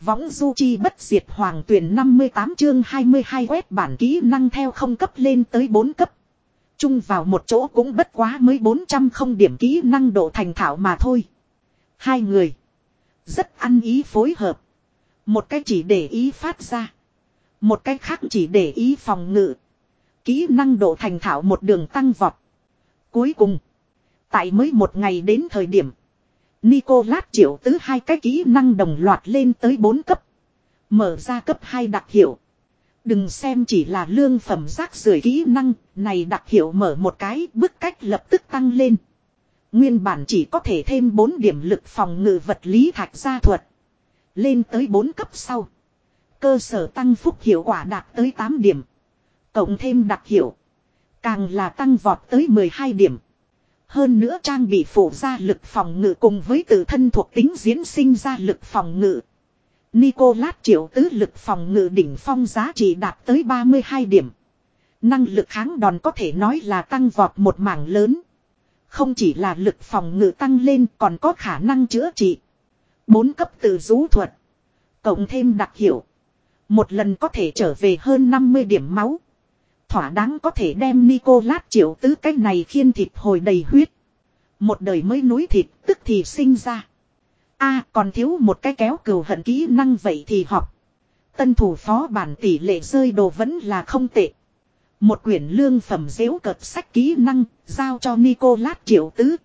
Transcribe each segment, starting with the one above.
Võng du chi bất diệt hoàng tuyển 58 chương 22 quét bản kỹ năng theo không cấp lên tới 4 cấp. Chung vào một chỗ cũng bất quá mới 400 không điểm kỹ năng độ thành thạo mà thôi. Hai người. Rất ăn ý phối hợp. Một cái chỉ để ý phát ra. Một cái khác chỉ để ý phòng ngự. Kỹ năng độ thành thạo một đường tăng vọt. Cuối cùng. Tại mới một ngày đến thời điểm. Nicolas triệu tứ hai cái kỹ năng đồng loạt lên tới 4 cấp. Mở ra cấp 2 đặc hiệu. Đừng xem chỉ là lương phẩm rác rưởi kỹ năng, này đặc hiệu mở một cái bức cách lập tức tăng lên. Nguyên bản chỉ có thể thêm 4 điểm lực phòng ngự vật lý thạch gia thuật. Lên tới 4 cấp sau. Cơ sở tăng phúc hiệu quả đạt tới 8 điểm. Cộng thêm đặc hiệu. Càng là tăng vọt tới 12 điểm. Hơn nữa trang bị phủ ra lực phòng ngự cùng với tự thân thuộc tính diễn sinh ra lực phòng ngự. Nicolas triệu tứ lực phòng ngự đỉnh phong giá trị đạt tới 32 điểm. Năng lực kháng đòn có thể nói là tăng vọt một mảng lớn. Không chỉ là lực phòng ngự tăng lên còn có khả năng chữa trị. Bốn cấp từ rú thuật. Cộng thêm đặc hiệu. Một lần có thể trở về hơn 50 điểm máu. Thỏa đáng có thể đem Nicolas triệu tứ cách này khiên thịt hồi đầy huyết. Một đời mới núi thịt tức thì sinh ra. a còn thiếu một cái kéo cừu hận kỹ năng vậy thì học. Tân thủ phó bản tỷ lệ rơi đồ vẫn là không tệ. Một quyển lương phẩm dễu cợt sách kỹ năng, giao cho Nicolas triệu tứ.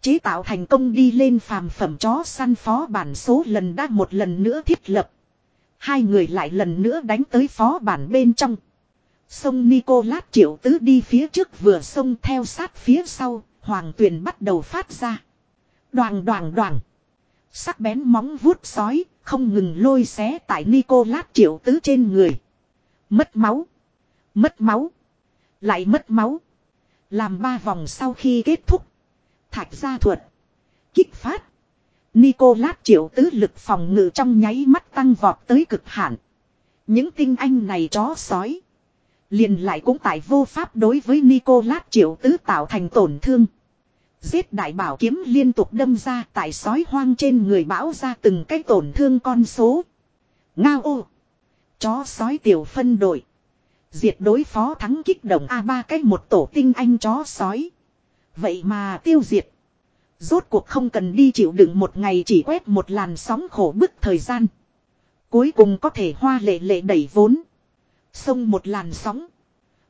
Chế tạo thành công đi lên phàm phẩm chó săn phó bản số lần đã một lần nữa thiết lập. Hai người lại lần nữa đánh tới phó bản bên trong. Sông Nicolas triệu tứ đi phía trước vừa sông theo sát phía sau, hoàng tuyền bắt đầu phát ra. Đoàn đoàn đoàn. Sắc bén móng vuốt sói, không ngừng lôi xé tại Nicolas triệu tứ trên người. Mất máu. Mất máu. Lại mất máu. Làm ba vòng sau khi kết thúc. Thạch gia thuật. Kích phát. Nicolas triệu tứ lực phòng ngự trong nháy mắt tăng vọt tới cực hạn. Những tinh anh này chó sói. Liền lại cũng tại vô pháp đối với Nicolas triệu tứ tạo thành tổn thương. Giết đại bảo kiếm liên tục đâm ra, tại sói hoang trên người bão ra từng cái tổn thương con số. Ngao ô. Chó sói tiểu phân đội. Diệt đối phó thắng kích động A ba cách một tổ tinh anh chó sói. Vậy mà tiêu diệt. Rốt cuộc không cần đi chịu đựng một ngày chỉ quét một làn sóng khổ bức thời gian. Cuối cùng có thể hoa lệ lệ đẩy vốn. Xông một làn sóng.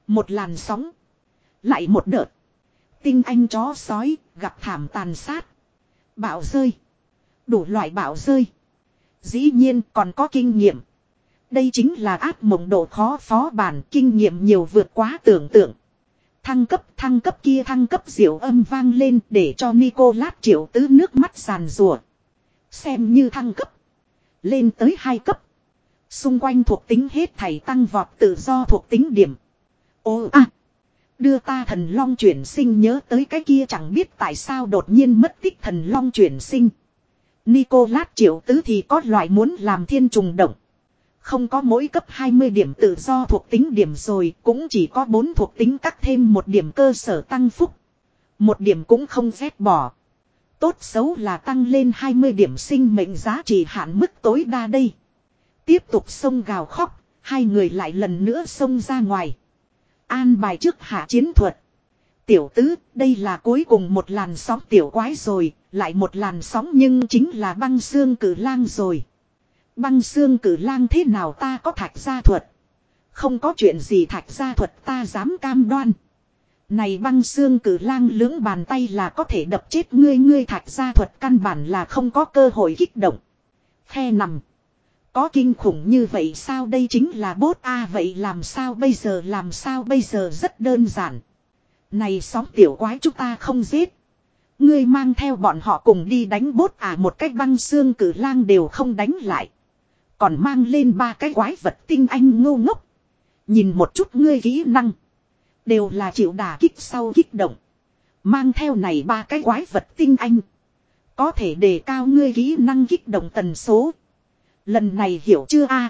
Một làn sóng. Lại một đợt. Tinh anh chó sói gặp thảm tàn sát. Bạo rơi. Đủ loại bạo rơi. Dĩ nhiên còn có kinh nghiệm. Đây chính là áp mộng độ khó phó bản kinh nghiệm nhiều vượt quá tưởng tượng. Thăng cấp thăng cấp kia thăng cấp diệu âm vang lên để cho Nicolas triệu tứ nước mắt sàn rùa. Xem như thăng cấp. Lên tới hai cấp. Xung quanh thuộc tính hết thảy tăng vọt tự do thuộc tính điểm. Ô a Đưa ta thần long chuyển sinh nhớ tới cái kia chẳng biết tại sao đột nhiên mất tích thần long chuyển sinh. Nicolas triệu tứ thì có loại muốn làm thiên trùng động. Không có mỗi cấp 20 điểm tự do thuộc tính điểm rồi, cũng chỉ có 4 thuộc tính cắt thêm một điểm cơ sở tăng phúc. Một điểm cũng không phép bỏ. Tốt xấu là tăng lên 20 điểm sinh mệnh giá trị hạn mức tối đa đây. Tiếp tục sông gào khóc, hai người lại lần nữa xông ra ngoài. An bài trước hạ chiến thuật. Tiểu tứ, đây là cuối cùng một làn sóng tiểu quái rồi, lại một làn sóng nhưng chính là băng xương cử lang rồi. Băng xương cử lang thế nào ta có thạch gia thuật. Không có chuyện gì thạch gia thuật ta dám cam đoan. Này băng xương cử lang lưỡng bàn tay là có thể đập chết ngươi ngươi thạch gia thuật căn bản là không có cơ hội kích động. Khe nằm. Có kinh khủng như vậy sao đây chính là bốt a, vậy làm sao bây giờ, làm sao bây giờ, rất đơn giản. Này sóng tiểu quái chúng ta không giết. Ngươi mang theo bọn họ cùng đi đánh bốt à một cách băng xương cử lang đều không đánh lại. Còn mang lên ba cái quái vật tinh anh ngô ngốc. Nhìn một chút ngươi kỹ năng. Đều là chịu đả kích sau kích động. Mang theo này ba cái quái vật tinh anh. Có thể đề cao ngươi kỹ năng kích động tần số. Lần này hiểu chưa a?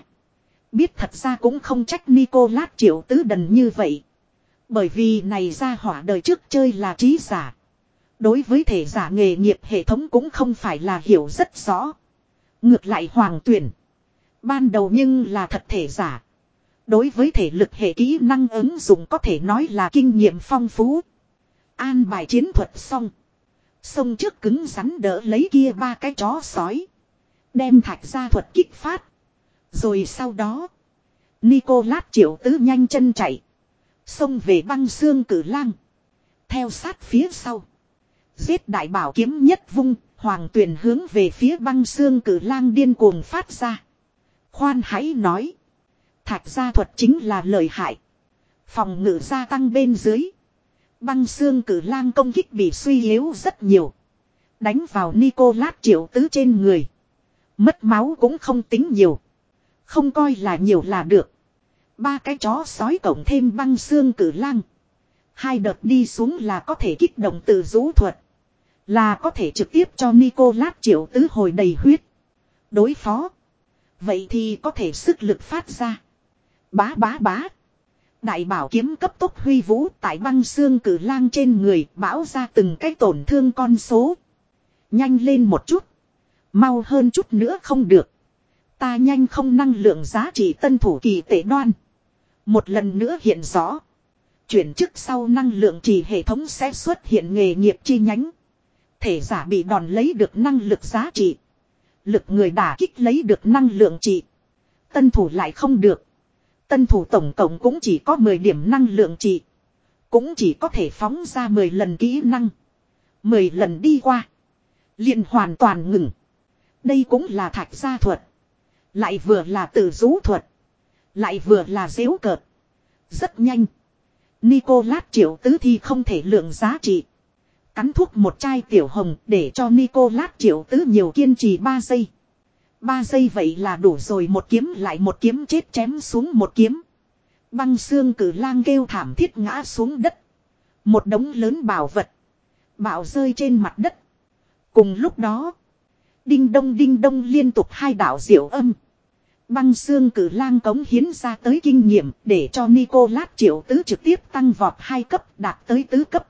Biết thật ra cũng không trách Nicolas triệu tứ đần như vậy. Bởi vì này ra hỏa đời trước chơi là trí giả. Đối với thể giả nghề nghiệp hệ thống cũng không phải là hiểu rất rõ. Ngược lại hoàng tuyển. Ban đầu nhưng là thật thể giả. Đối với thể lực hệ kỹ năng ứng dụng có thể nói là kinh nghiệm phong phú. An bài chiến thuật xong. Sông trước cứng rắn đỡ lấy kia ba cái chó sói. Đem thạch gia thuật kích phát. Rồi sau đó. Nicolas triệu tứ nhanh chân chạy. Xông về băng xương cử lang. Theo sát phía sau. Giết đại bảo kiếm nhất vung. Hoàng tuyển hướng về phía băng xương cử lang điên cuồng phát ra. Khoan hãy nói. Thạch gia thuật chính là lời hại. Phòng ngự gia tăng bên dưới. Băng xương cử lang công kích bị suy yếu rất nhiều. Đánh vào Nicolas triệu tứ trên người. Mất máu cũng không tính nhiều. Không coi là nhiều là được. Ba cái chó sói cộng thêm băng xương cử lang. Hai đợt đi xuống là có thể kích động từ rũ thuật. Là có thể trực tiếp cho Nicolas triệu tứ hồi đầy huyết. Đối phó. Vậy thì có thể sức lực phát ra. Bá bá bá. Đại bảo kiếm cấp tốc huy vũ tại băng xương cử lang trên người, bão ra từng cái tổn thương con số. Nhanh lên một chút. Mau hơn chút nữa không được. Ta nhanh không năng lượng giá trị tân thủ kỳ tệ đoan. Một lần nữa hiện rõ. Chuyển chức sau năng lượng chỉ hệ thống sẽ xuất hiện nghề nghiệp chi nhánh. Thể giả bị đòn lấy được năng lực giá trị. Lực người đả kích lấy được năng lượng trị. Tân thủ lại không được. Tân thủ tổng cộng cũng chỉ có 10 điểm năng lượng trị. Cũng chỉ có thể phóng ra 10 lần kỹ năng. 10 lần đi qua. liền hoàn toàn ngừng. Đây cũng là thạch gia thuật. Lại vừa là tử rú thuật. Lại vừa là dễu cợt. Rất nhanh. Nicolas triệu tứ thi không thể lượng giá trị. Cắn thuốc một chai tiểu hồng để cho Nicolas triệu tứ nhiều kiên trì 3 giây. 3 giây vậy là đủ rồi, một kiếm lại một kiếm chết chém xuống một kiếm. Băng xương cử lang kêu thảm thiết ngã xuống đất. Một đống lớn bảo vật. Bảo rơi trên mặt đất. Cùng lúc đó. Đinh đông đinh đông liên tục hai đạo diệu âm. Băng xương cử lang cống hiến ra tới kinh nghiệm để cho Nicolas triệu tứ trực tiếp tăng vọt hai cấp, đạt tới tứ cấp.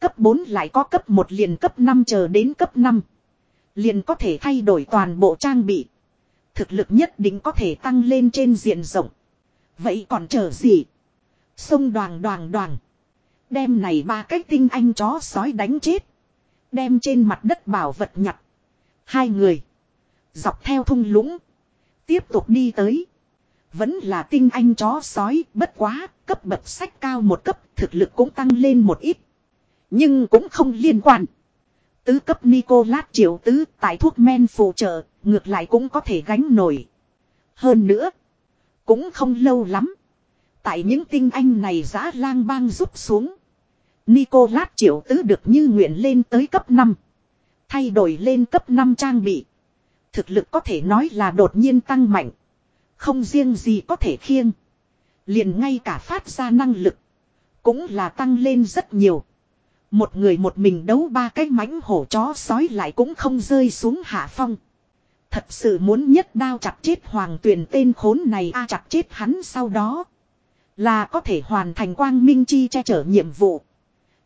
Cấp 4 lại có cấp 1 liền cấp 5 chờ đến cấp 5. Liền có thể thay đổi toàn bộ trang bị. Thực lực nhất định có thể tăng lên trên diện rộng. Vậy còn chờ gì? Sông đoàn đoàn đoàn. Đem này ba cái tinh anh chó sói đánh chết. Đem trên mặt đất bảo vật nhặt. Hai người. Dọc theo thung lũng. Tiếp tục đi tới. Vẫn là tinh anh chó sói bất quá. Cấp bậc sách cao một cấp thực lực cũng tăng lên một ít. Nhưng cũng không liên quan. Tứ cấp Nicolas triệu tứ tại thuốc men phụ trợ, ngược lại cũng có thể gánh nổi. Hơn nữa, cũng không lâu lắm. Tại những tinh anh này giã lang bang rút xuống. Nicolas triệu tứ được như nguyện lên tới cấp 5. Thay đổi lên cấp 5 trang bị. Thực lực có thể nói là đột nhiên tăng mạnh. Không riêng gì có thể khiêng. Liền ngay cả phát ra năng lực. Cũng là tăng lên rất nhiều. Một người một mình đấu ba cái mãnh hổ chó sói lại cũng không rơi xuống hạ phong. Thật sự muốn nhất đao chặt chết hoàng tuyển tên khốn này a chặt chết hắn sau đó. Là có thể hoàn thành quang minh chi che chở nhiệm vụ.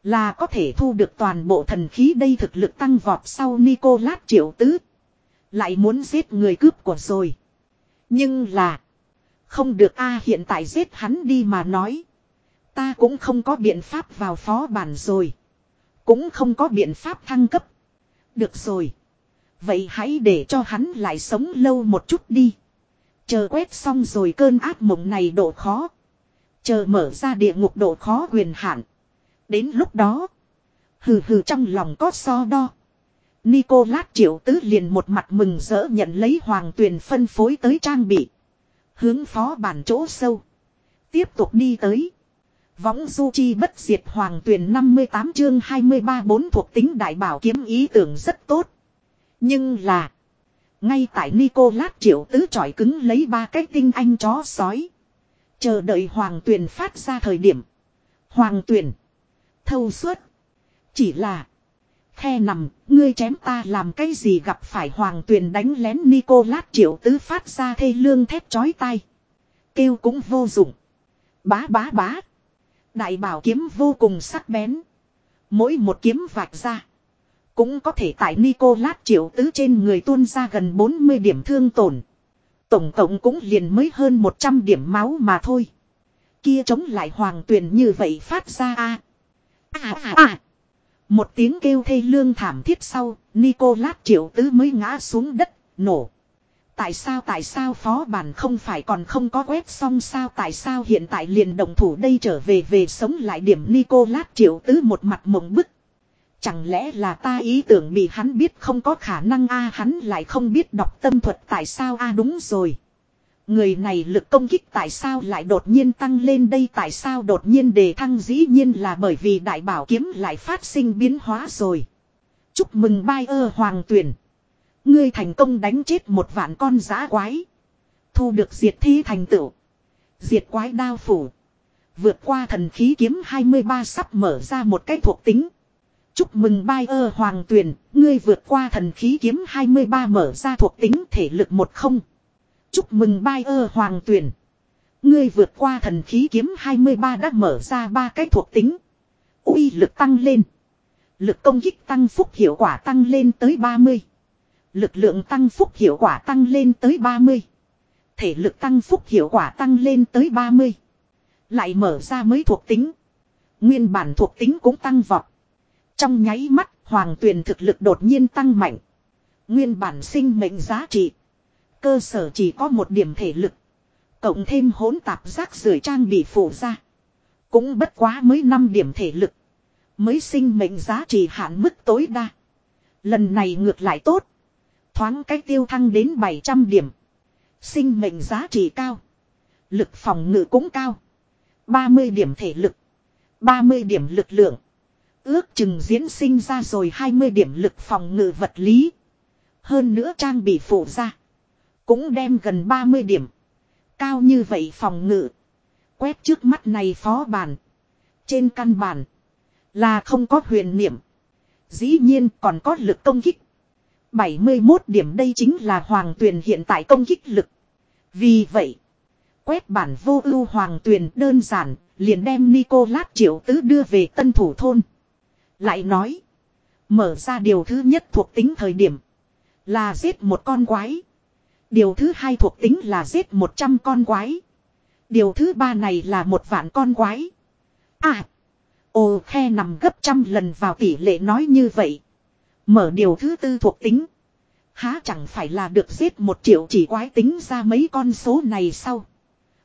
Là có thể thu được toàn bộ thần khí đây thực lực tăng vọt sau Nicolas triệu tứ. Lại muốn giết người cướp của rồi. Nhưng là. Không được a, hiện tại giết hắn đi mà nói. Ta cũng không có biện pháp vào phó bản rồi. Cũng không có biện pháp thăng cấp. Được rồi. Vậy hãy để cho hắn lại sống lâu một chút đi. Chờ quét xong rồi cơn ác mộng này độ khó. Chờ mở ra địa ngục độ khó quyền hạn. Đến lúc đó. Hừ hừ trong lòng có so đo. Nicolas triệu tứ liền một mặt mừng rỡ nhận lấy hoàng tuyền phân phối tới trang bị. Hướng phó bản chỗ sâu. Tiếp tục đi tới. Võng du chi bất diệt hoàng tuyển 58 chương 23 bốn thuộc tính đại bảo kiếm ý tưởng rất tốt. Nhưng là. Ngay tại Nicolas triệu tứ trọi cứng lấy ba cái tinh anh chó sói. Chờ đợi hoàng tuyển phát ra thời điểm. Hoàng tuyển. Thâu suốt. Chỉ là. Khe nằm, ngươi chém ta làm cái gì gặp phải hoàng tuyền đánh lén Nicolas triệu tứ phát ra thê lương thép chói tai. Kêu cũng vô dụng. Bá bá bá. Đại bảo kiếm vô cùng sắc bén. Mỗi một kiếm vạch ra. Cũng có thể tại Nicolas triệu tứ trên người tuôn ra gần 40 điểm thương tổn. Tổng cộng cũng liền mới hơn 100 điểm máu mà thôi. Kia chống lại hoàng tuyền như vậy phát ra a À à à. Một tiếng kêu thê lương thảm thiết sau, Nicolas triệu tứ mới ngã xuống đất, nổ. Tại sao tại sao phó bản không phải còn không có quét xong sao tại sao hiện tại liền đồng thủ đây trở về về sống lại điểm Nicolas triệu tứ một mặt mộng bức. Chẳng lẽ là ta ý tưởng bị hắn biết không có khả năng a hắn lại không biết đọc tâm thuật tại sao a đúng rồi. Người này lực công kích tại sao lại đột nhiên tăng lên đây tại sao đột nhiên đề thăng dĩ nhiên là bởi vì đại bảo kiếm lại phát sinh biến hóa rồi. Chúc mừng bai ơ hoàng tuyển. Ngươi thành công đánh chết một vạn con giã quái. Thu được diệt thi thành tựu. Diệt quái đao phủ. Vượt qua thần khí kiếm 23 sắp mở ra một cái thuộc tính. Chúc mừng bai ơ hoàng tuyển, ngươi vượt qua thần khí kiếm 23 mở ra thuộc tính thể lực một không. Chúc mừng bai ơ hoàng tuyển. Ngươi vượt qua thần khí kiếm 23 đã mở ra ba cái thuộc tính. uy lực tăng lên. Lực công kích tăng phúc hiệu quả tăng lên tới 30. Lực lượng tăng phúc hiệu quả tăng lên tới 30. Thể lực tăng phúc hiệu quả tăng lên tới 30. Lại mở ra mới thuộc tính. Nguyên bản thuộc tính cũng tăng vọt. Trong nháy mắt, hoàng tuyền thực lực đột nhiên tăng mạnh. Nguyên bản sinh mệnh giá trị. Cơ sở chỉ có một điểm thể lực. Cộng thêm hỗn tạp rác rưởi trang bị phủ ra. Cũng bất quá mới 5 điểm thể lực. Mới sinh mệnh giá trị hạn mức tối đa. Lần này ngược lại tốt. Thoáng cách tiêu thăng đến 700 điểm. Sinh mệnh giá trị cao. Lực phòng ngự cũng cao. 30 điểm thể lực. 30 điểm lực lượng. Ước chừng diễn sinh ra rồi 20 điểm lực phòng ngự vật lý. Hơn nữa trang bị phụ ra. Cũng đem gần 30 điểm. Cao như vậy phòng ngự. Quét trước mắt này phó bản. Trên căn bản. Là không có huyền niệm. Dĩ nhiên còn có lực công kích. 71 điểm đây chính là hoàng tuyền hiện tại công kích lực. Vì vậy. Quét bản vô ưu hoàng tuyền đơn giản. Liền đem Nicolas triệu tứ đưa về tân thủ thôn. Lại nói. Mở ra điều thứ nhất thuộc tính thời điểm. Là giết một con quái. Điều thứ hai thuộc tính là giết 100 con quái. Điều thứ ba này là một vạn con quái. À. Ồ khe nằm gấp trăm lần vào tỷ lệ nói như vậy. Mở điều thứ tư thuộc tính. Há chẳng phải là được giết một triệu chỉ quái tính ra mấy con số này sau.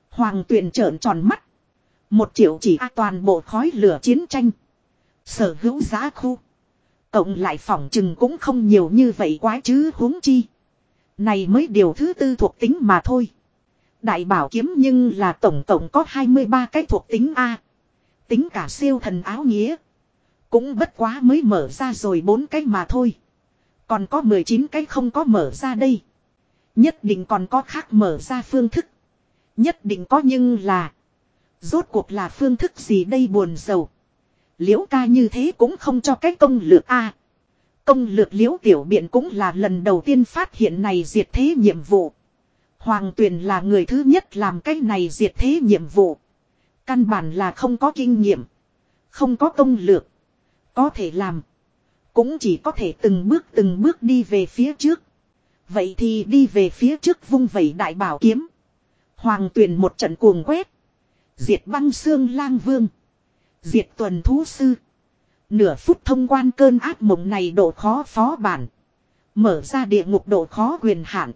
Hoàng tuyển trợn tròn mắt. Một triệu chỉ a toàn bộ khói lửa chiến tranh. Sở hữu giá khu. Cộng lại phòng chừng cũng không nhiều như vậy quái chứ huống chi. Này mới điều thứ tư thuộc tính mà thôi. Đại bảo kiếm nhưng là tổng tổng có 23 cái thuộc tính A. Tính cả siêu thần áo nghĩa. Cũng bất quá mới mở ra rồi bốn cái mà thôi. Còn có 19 cái không có mở ra đây. Nhất định còn có khác mở ra phương thức. Nhất định có nhưng là. Rốt cuộc là phương thức gì đây buồn sầu. Liễu ca như thế cũng không cho cái công lược A. Công lược liễu tiểu biện cũng là lần đầu tiên phát hiện này diệt thế nhiệm vụ. Hoàng tuyền là người thứ nhất làm cái này diệt thế nhiệm vụ. Căn bản là không có kinh nghiệm. Không có công lược. Có thể làm. Cũng chỉ có thể từng bước từng bước đi về phía trước. Vậy thì đi về phía trước vung vẩy đại bảo kiếm. Hoàng tuyền một trận cuồng quét. Diệt băng xương lang vương. Diệt tuần thú sư. Nửa phút thông quan cơn ác mộng này độ khó phó bản. Mở ra địa ngục độ khó quyền hạn.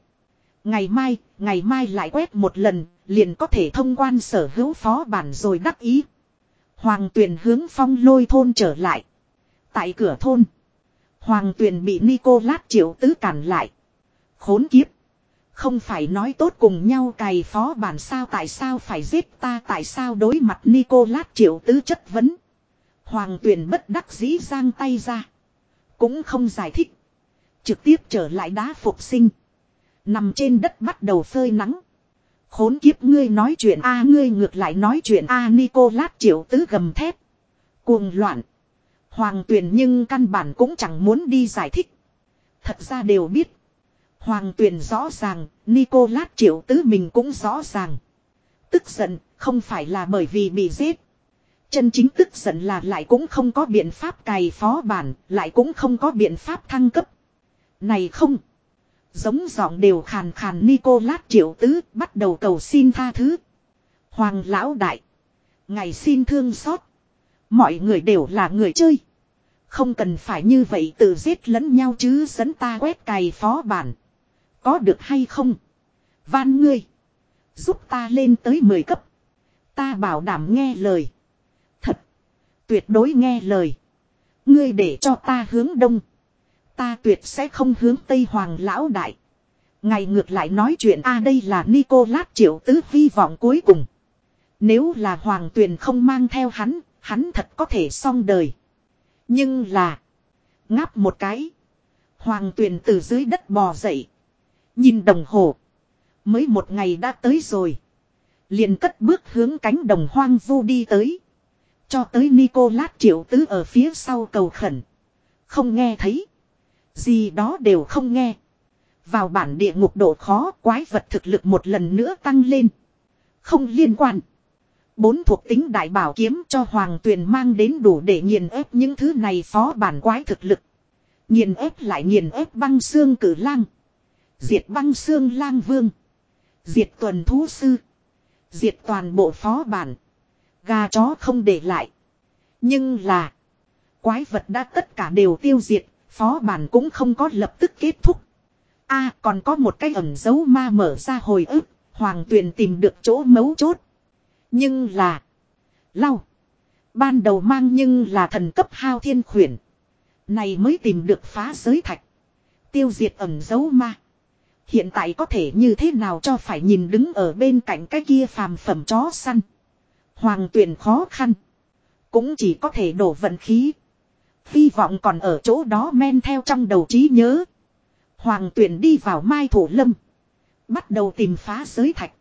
Ngày mai, ngày mai lại quét một lần, liền có thể thông quan sở hữu phó bản rồi đắc ý. Hoàng tuyền hướng phong lôi thôn trở lại. Tại cửa thôn. Hoàng tuyền bị Nicolas triệu tứ cản lại. Khốn kiếp. Không phải nói tốt cùng nhau cày phó bản sao tại sao phải giết ta tại sao đối mặt Nicolas triệu tứ chất vấn. Hoàng tuyền bất đắc dĩ giang tay ra. Cũng không giải thích. Trực tiếp trở lại đá phục sinh. Nằm trên đất bắt đầu phơi nắng. Khốn kiếp ngươi nói chuyện a ngươi ngược lại nói chuyện a Nicolas triệu tứ gầm thép. Cuồng loạn. Hoàng tuyền nhưng căn bản cũng chẳng muốn đi giải thích. Thật ra đều biết. Hoàng tuyền rõ ràng, Nicolas triệu tứ mình cũng rõ ràng. Tức giận, không phải là bởi vì bị giết. Chân chính tức giận là lại cũng không có biện pháp cày phó bản, lại cũng không có biện pháp thăng cấp. Này không. Giống giọng đều khàn khàn Nicolas triệu tứ bắt đầu cầu xin tha thứ. Hoàng lão đại. Ngày xin thương xót. Mọi người đều là người chơi. Không cần phải như vậy tự giết lẫn nhau chứ dẫn ta quét cày phó bản. Có được hay không? Van ngươi. Giúp ta lên tới 10 cấp. Ta bảo đảm nghe lời. Tuyệt đối nghe lời. Ngươi để cho ta hướng đông. Ta tuyệt sẽ không hướng tây hoàng lão đại. Ngày ngược lại nói chuyện a đây là Nicolas triệu tứ vi vọng cuối cùng. Nếu là hoàng tuyền không mang theo hắn, hắn thật có thể xong đời. Nhưng là. Ngáp một cái. Hoàng tuyền từ dưới đất bò dậy. Nhìn đồng hồ. Mới một ngày đã tới rồi. Liền cất bước hướng cánh đồng hoang vu đi tới. Cho tới Nicolas triệu tứ ở phía sau cầu khẩn. Không nghe thấy. Gì đó đều không nghe. Vào bản địa ngục độ khó, quái vật thực lực một lần nữa tăng lên. Không liên quan. Bốn thuộc tính đại bảo kiếm cho Hoàng Tuyền mang đến đủ để nghiền ép những thứ này phó bản quái thực lực. Nghiền ép lại nghiền ép băng xương cử lang. Diệt băng xương lang vương. Diệt tuần thú sư. Diệt toàn bộ phó bản. Gà chó không để lại. Nhưng là. Quái vật đã tất cả đều tiêu diệt. Phó bản cũng không có lập tức kết thúc. a, còn có một cái ẩn dấu ma mở ra hồi ức. Hoàng tuyền tìm được chỗ mấu chốt. Nhưng là. Lau. Ban đầu mang nhưng là thần cấp hao thiên khuyển. Này mới tìm được phá giới thạch. Tiêu diệt ẩn dấu ma. Hiện tại có thể như thế nào cho phải nhìn đứng ở bên cạnh cái kia phàm phẩm chó săn. Hoàng tuyển khó khăn. Cũng chỉ có thể đổ vận khí. Hy vọng còn ở chỗ đó men theo trong đầu trí nhớ. Hoàng tuyển đi vào mai thổ lâm. Bắt đầu tìm phá giới thạch.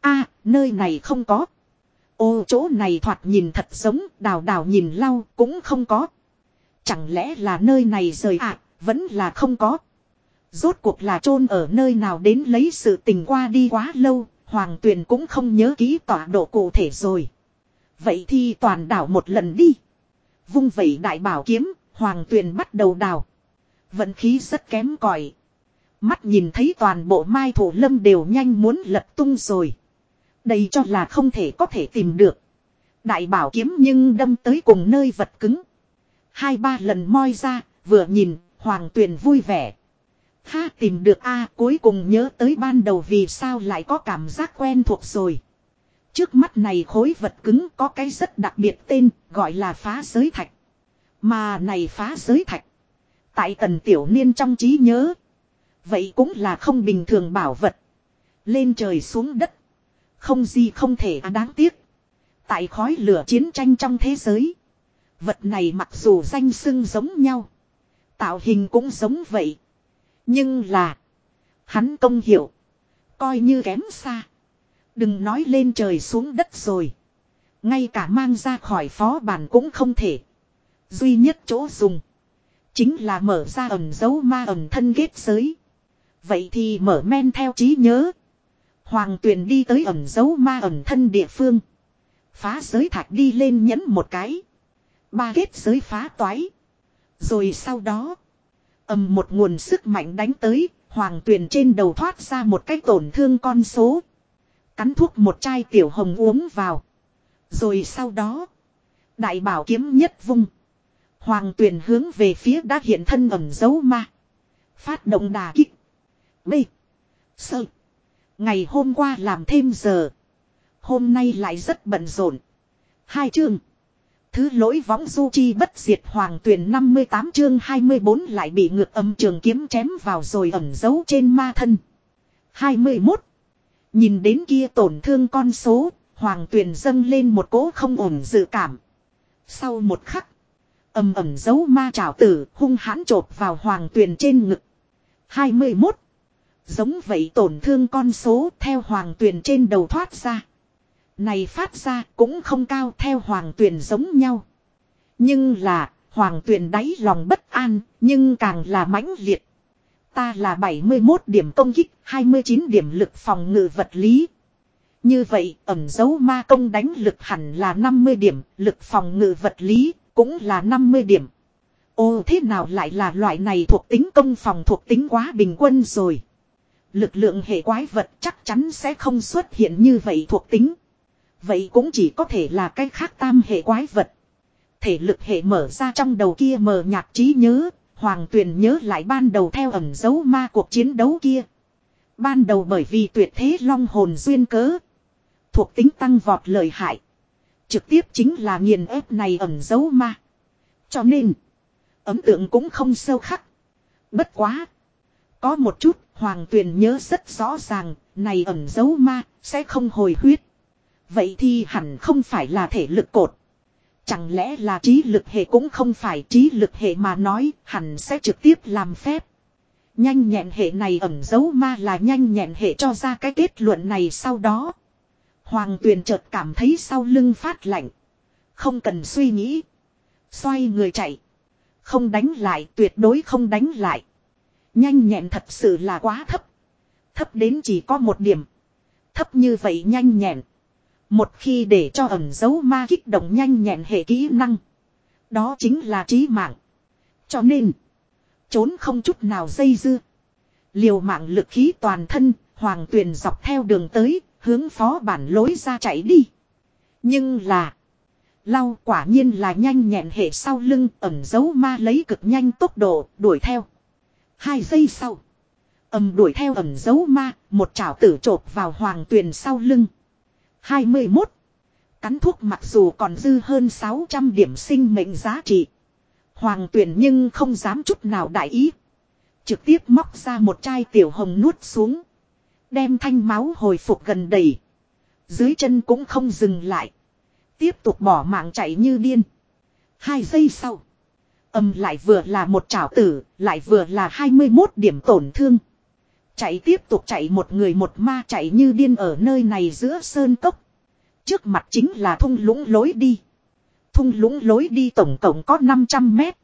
a nơi này không có. Ô chỗ này thoạt nhìn thật giống đào đào nhìn lau cũng không có. Chẳng lẽ là nơi này rời ạ, à, vẫn là không có. Rốt cuộc là chôn ở nơi nào đến lấy sự tình qua đi quá lâu, Hoàng Tuyền cũng không nhớ ký tọa độ cụ thể rồi. Vậy thì toàn đảo một lần đi. Vung vẩy đại bảo kiếm, Hoàng Tuyền bắt đầu đào. Vận khí rất kém cỏi. Mắt nhìn thấy toàn bộ mai thủ lâm đều nhanh muốn lật tung rồi. Đây cho là không thể có thể tìm được. Đại bảo kiếm nhưng đâm tới cùng nơi vật cứng. Hai ba lần moi ra, vừa nhìn, Hoàng Tuyền vui vẻ. Ha, tìm được a, cuối cùng nhớ tới ban đầu vì sao lại có cảm giác quen thuộc rồi. Trước mắt này khối vật cứng có cái rất đặc biệt tên, gọi là phá giới thạch. Mà này phá giới thạch. Tại tần tiểu niên trong trí nhớ. Vậy cũng là không bình thường bảo vật. Lên trời xuống đất. Không gì không thể à đáng tiếc. Tại khói lửa chiến tranh trong thế giới. Vật này mặc dù danh xưng giống nhau. Tạo hình cũng giống vậy. Nhưng là. Hắn công hiệu, Coi như kém xa. Đừng nói lên trời xuống đất rồi. Ngay cả mang ra khỏi phó bản cũng không thể. Duy nhất chỗ dùng. Chính là mở ra ẩn dấu ma ẩn thân kết giới. Vậy thì mở men theo trí nhớ. Hoàng tuyền đi tới ẩn dấu ma ẩn thân địa phương. Phá giới thạch đi lên nhấn một cái. Ba kết giới phá toái. Rồi sau đó ầm một nguồn sức mạnh đánh tới, hoàng tuyền trên đầu thoát ra một cái tổn thương con số. Cắn thuốc một chai tiểu hồng uống vào. Rồi sau đó, đại bảo kiếm nhất vung. Hoàng tuyền hướng về phía đã hiện thân ẩm dấu ma. Phát động đà kích. B. Sơ. Ngày hôm qua làm thêm giờ. Hôm nay lại rất bận rộn. Hai chương. Thứ lỗi võng du chi bất diệt hoàng tuyển 58 chương 24 lại bị ngược âm trường kiếm chém vào rồi ẩn giấu trên ma thân. 21. Nhìn đến kia tổn thương con số, hoàng tuyển dâng lên một cỗ không ổn dự cảm. Sau một khắc, ầm ẩm giấu ma trảo tử hung hãn chộp vào hoàng tuyển trên ngực. 21. Giống vậy tổn thương con số theo hoàng tuyển trên đầu thoát ra. Này phát ra cũng không cao theo hoàng Tuyền giống nhau. Nhưng là, hoàng Tuyền đáy lòng bất an, nhưng càng là mãnh liệt. Ta là 71 điểm công kích, 29 điểm lực phòng ngự vật lý. Như vậy, ẩn dấu ma công đánh lực hẳn là 50 điểm, lực phòng ngự vật lý cũng là 50 điểm. Ô thế nào lại là loại này thuộc tính công phòng thuộc tính quá bình quân rồi. Lực lượng hệ quái vật chắc chắn sẽ không xuất hiện như vậy thuộc tính. Vậy cũng chỉ có thể là cái khác tam hệ quái vật. Thể lực hệ mở ra trong đầu kia mờ nhạt trí nhớ, Hoàng Tuyền nhớ lại ban đầu theo ẩn dấu ma cuộc chiến đấu kia. Ban đầu bởi vì tuyệt thế long hồn duyên cớ. Thuộc tính tăng vọt lợi hại. Trực tiếp chính là nghiền ép này ẩn dấu ma. Cho nên, ấn tượng cũng không sâu khắc. Bất quá. Có một chút, Hoàng Tuyền nhớ rất rõ ràng, này ẩn dấu ma, sẽ không hồi huyết. Vậy thì hẳn không phải là thể lực cột. Chẳng lẽ là trí lực hệ cũng không phải trí lực hệ mà nói, hẳn sẽ trực tiếp làm phép. Nhanh nhẹn hệ này ẩn dấu ma là nhanh nhẹn hệ cho ra cái kết luận này sau đó. Hoàng tuyền chợt cảm thấy sau lưng phát lạnh. Không cần suy nghĩ. Xoay người chạy. Không đánh lại, tuyệt đối không đánh lại. Nhanh nhẹn thật sự là quá thấp. Thấp đến chỉ có một điểm. Thấp như vậy nhanh nhẹn. Một khi để cho ẩn dấu ma kích động nhanh nhẹn hệ kỹ năng. Đó chính là trí mạng. Cho nên. Trốn không chút nào dây dưa. Liều mạng lực khí toàn thân. Hoàng tuyền dọc theo đường tới. Hướng phó bản lối ra chạy đi. Nhưng là. Lau quả nhiên là nhanh nhẹn hệ sau lưng, ẩn dấu ma lấy cực nhanh tốc độ, đuổi theo. Hai giây sau. Ẩm đuổi theo ẩn dấu ma. Một chảo tử chộp vào hoàng tuyền sau lưng. 21. Cắn thuốc mặc dù còn dư hơn 600 điểm sinh mệnh giá trị. Hoàng tuyển nhưng không dám chút nào đại ý. Trực tiếp móc ra một chai tiểu hồng nuốt xuống. Đem thanh máu hồi phục gần đầy. Dưới chân cũng không dừng lại. Tiếp tục bỏ mạng chạy như điên. Hai giây sau. Âm lại vừa là một trảo tử, lại vừa là 21 điểm tổn thương. Chạy tiếp tục chạy một người một ma chạy như điên ở nơi này giữa sơn cốc. Trước mặt chính là thung lũng lối đi. Thung lũng lối đi tổng cộng có 500 mét.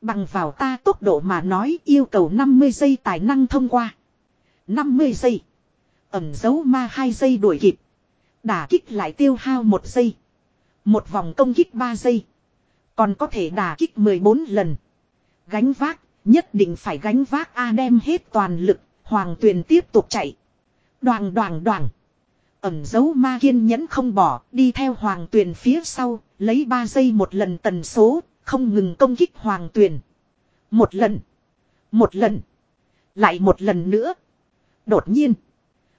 Bằng vào ta tốc độ mà nói yêu cầu 50 giây tài năng thông qua. 50 giây. Ẩm dấu ma 2 giây đuổi kịp. Đả kích lại tiêu hao 1 giây. Một vòng công kích 3 giây. Còn có thể đả kích 14 lần. Gánh vác, nhất định phải gánh vác A đem hết toàn lực, Hoàng Tuyền tiếp tục chạy. Đoàn đoàn đoàn. Ẩm dấu ma kiên nhẫn không bỏ, đi theo Hoàng Tuyền phía sau, lấy 3 giây một lần tần số, không ngừng công kích Hoàng Tuyền. Một lần. Một lần. Lại một lần nữa. Đột nhiên.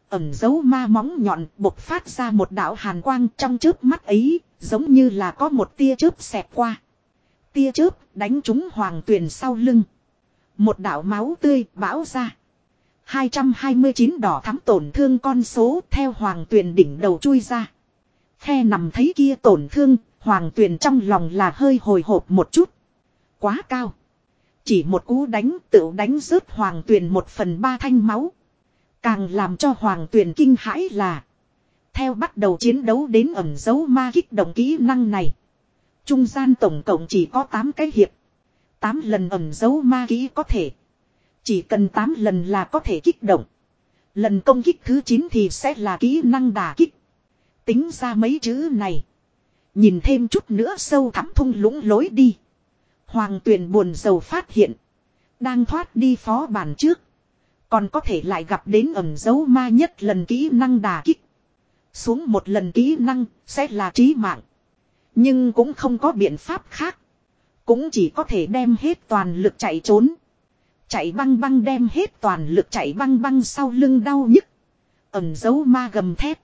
Ẩm dấu ma móng nhọn bộc phát ra một đạo hàn quang trong chớp mắt ấy, giống như là có một tia chớp xẹt qua. Tia chớp đánh trúng Hoàng Tuyền sau lưng. Một đạo máu tươi bão ra. 229 đỏ thắm tổn thương con số theo hoàng tuyền đỉnh đầu chui ra. Khe nằm thấy kia tổn thương, hoàng tuyền trong lòng là hơi hồi hộp một chút. Quá cao. Chỉ một cú đánh tự đánh rớt hoàng tuyền một phần ba thanh máu. Càng làm cho hoàng tuyền kinh hãi là. Theo bắt đầu chiến đấu đến ẩn dấu ma kích động kỹ năng này. Trung gian tổng cộng chỉ có 8 cái hiệp. 8 lần ẩn dấu ma kỹ có thể. Chỉ cần 8 lần là có thể kích động. Lần công kích thứ 9 thì sẽ là kỹ năng đà kích. Tính ra mấy chữ này. Nhìn thêm chút nữa sâu thẳm thung lũng lối đi. Hoàng tuyền buồn giàu phát hiện. Đang thoát đi phó bản trước. Còn có thể lại gặp đến ẩn dấu ma nhất lần kỹ năng đà kích. Xuống một lần kỹ năng sẽ là trí mạng. Nhưng cũng không có biện pháp khác. Cũng chỉ có thể đem hết toàn lực chạy trốn. Chạy băng băng đem hết toàn lực chạy băng băng sau lưng đau nhức. Ẩm dấu ma gầm thép.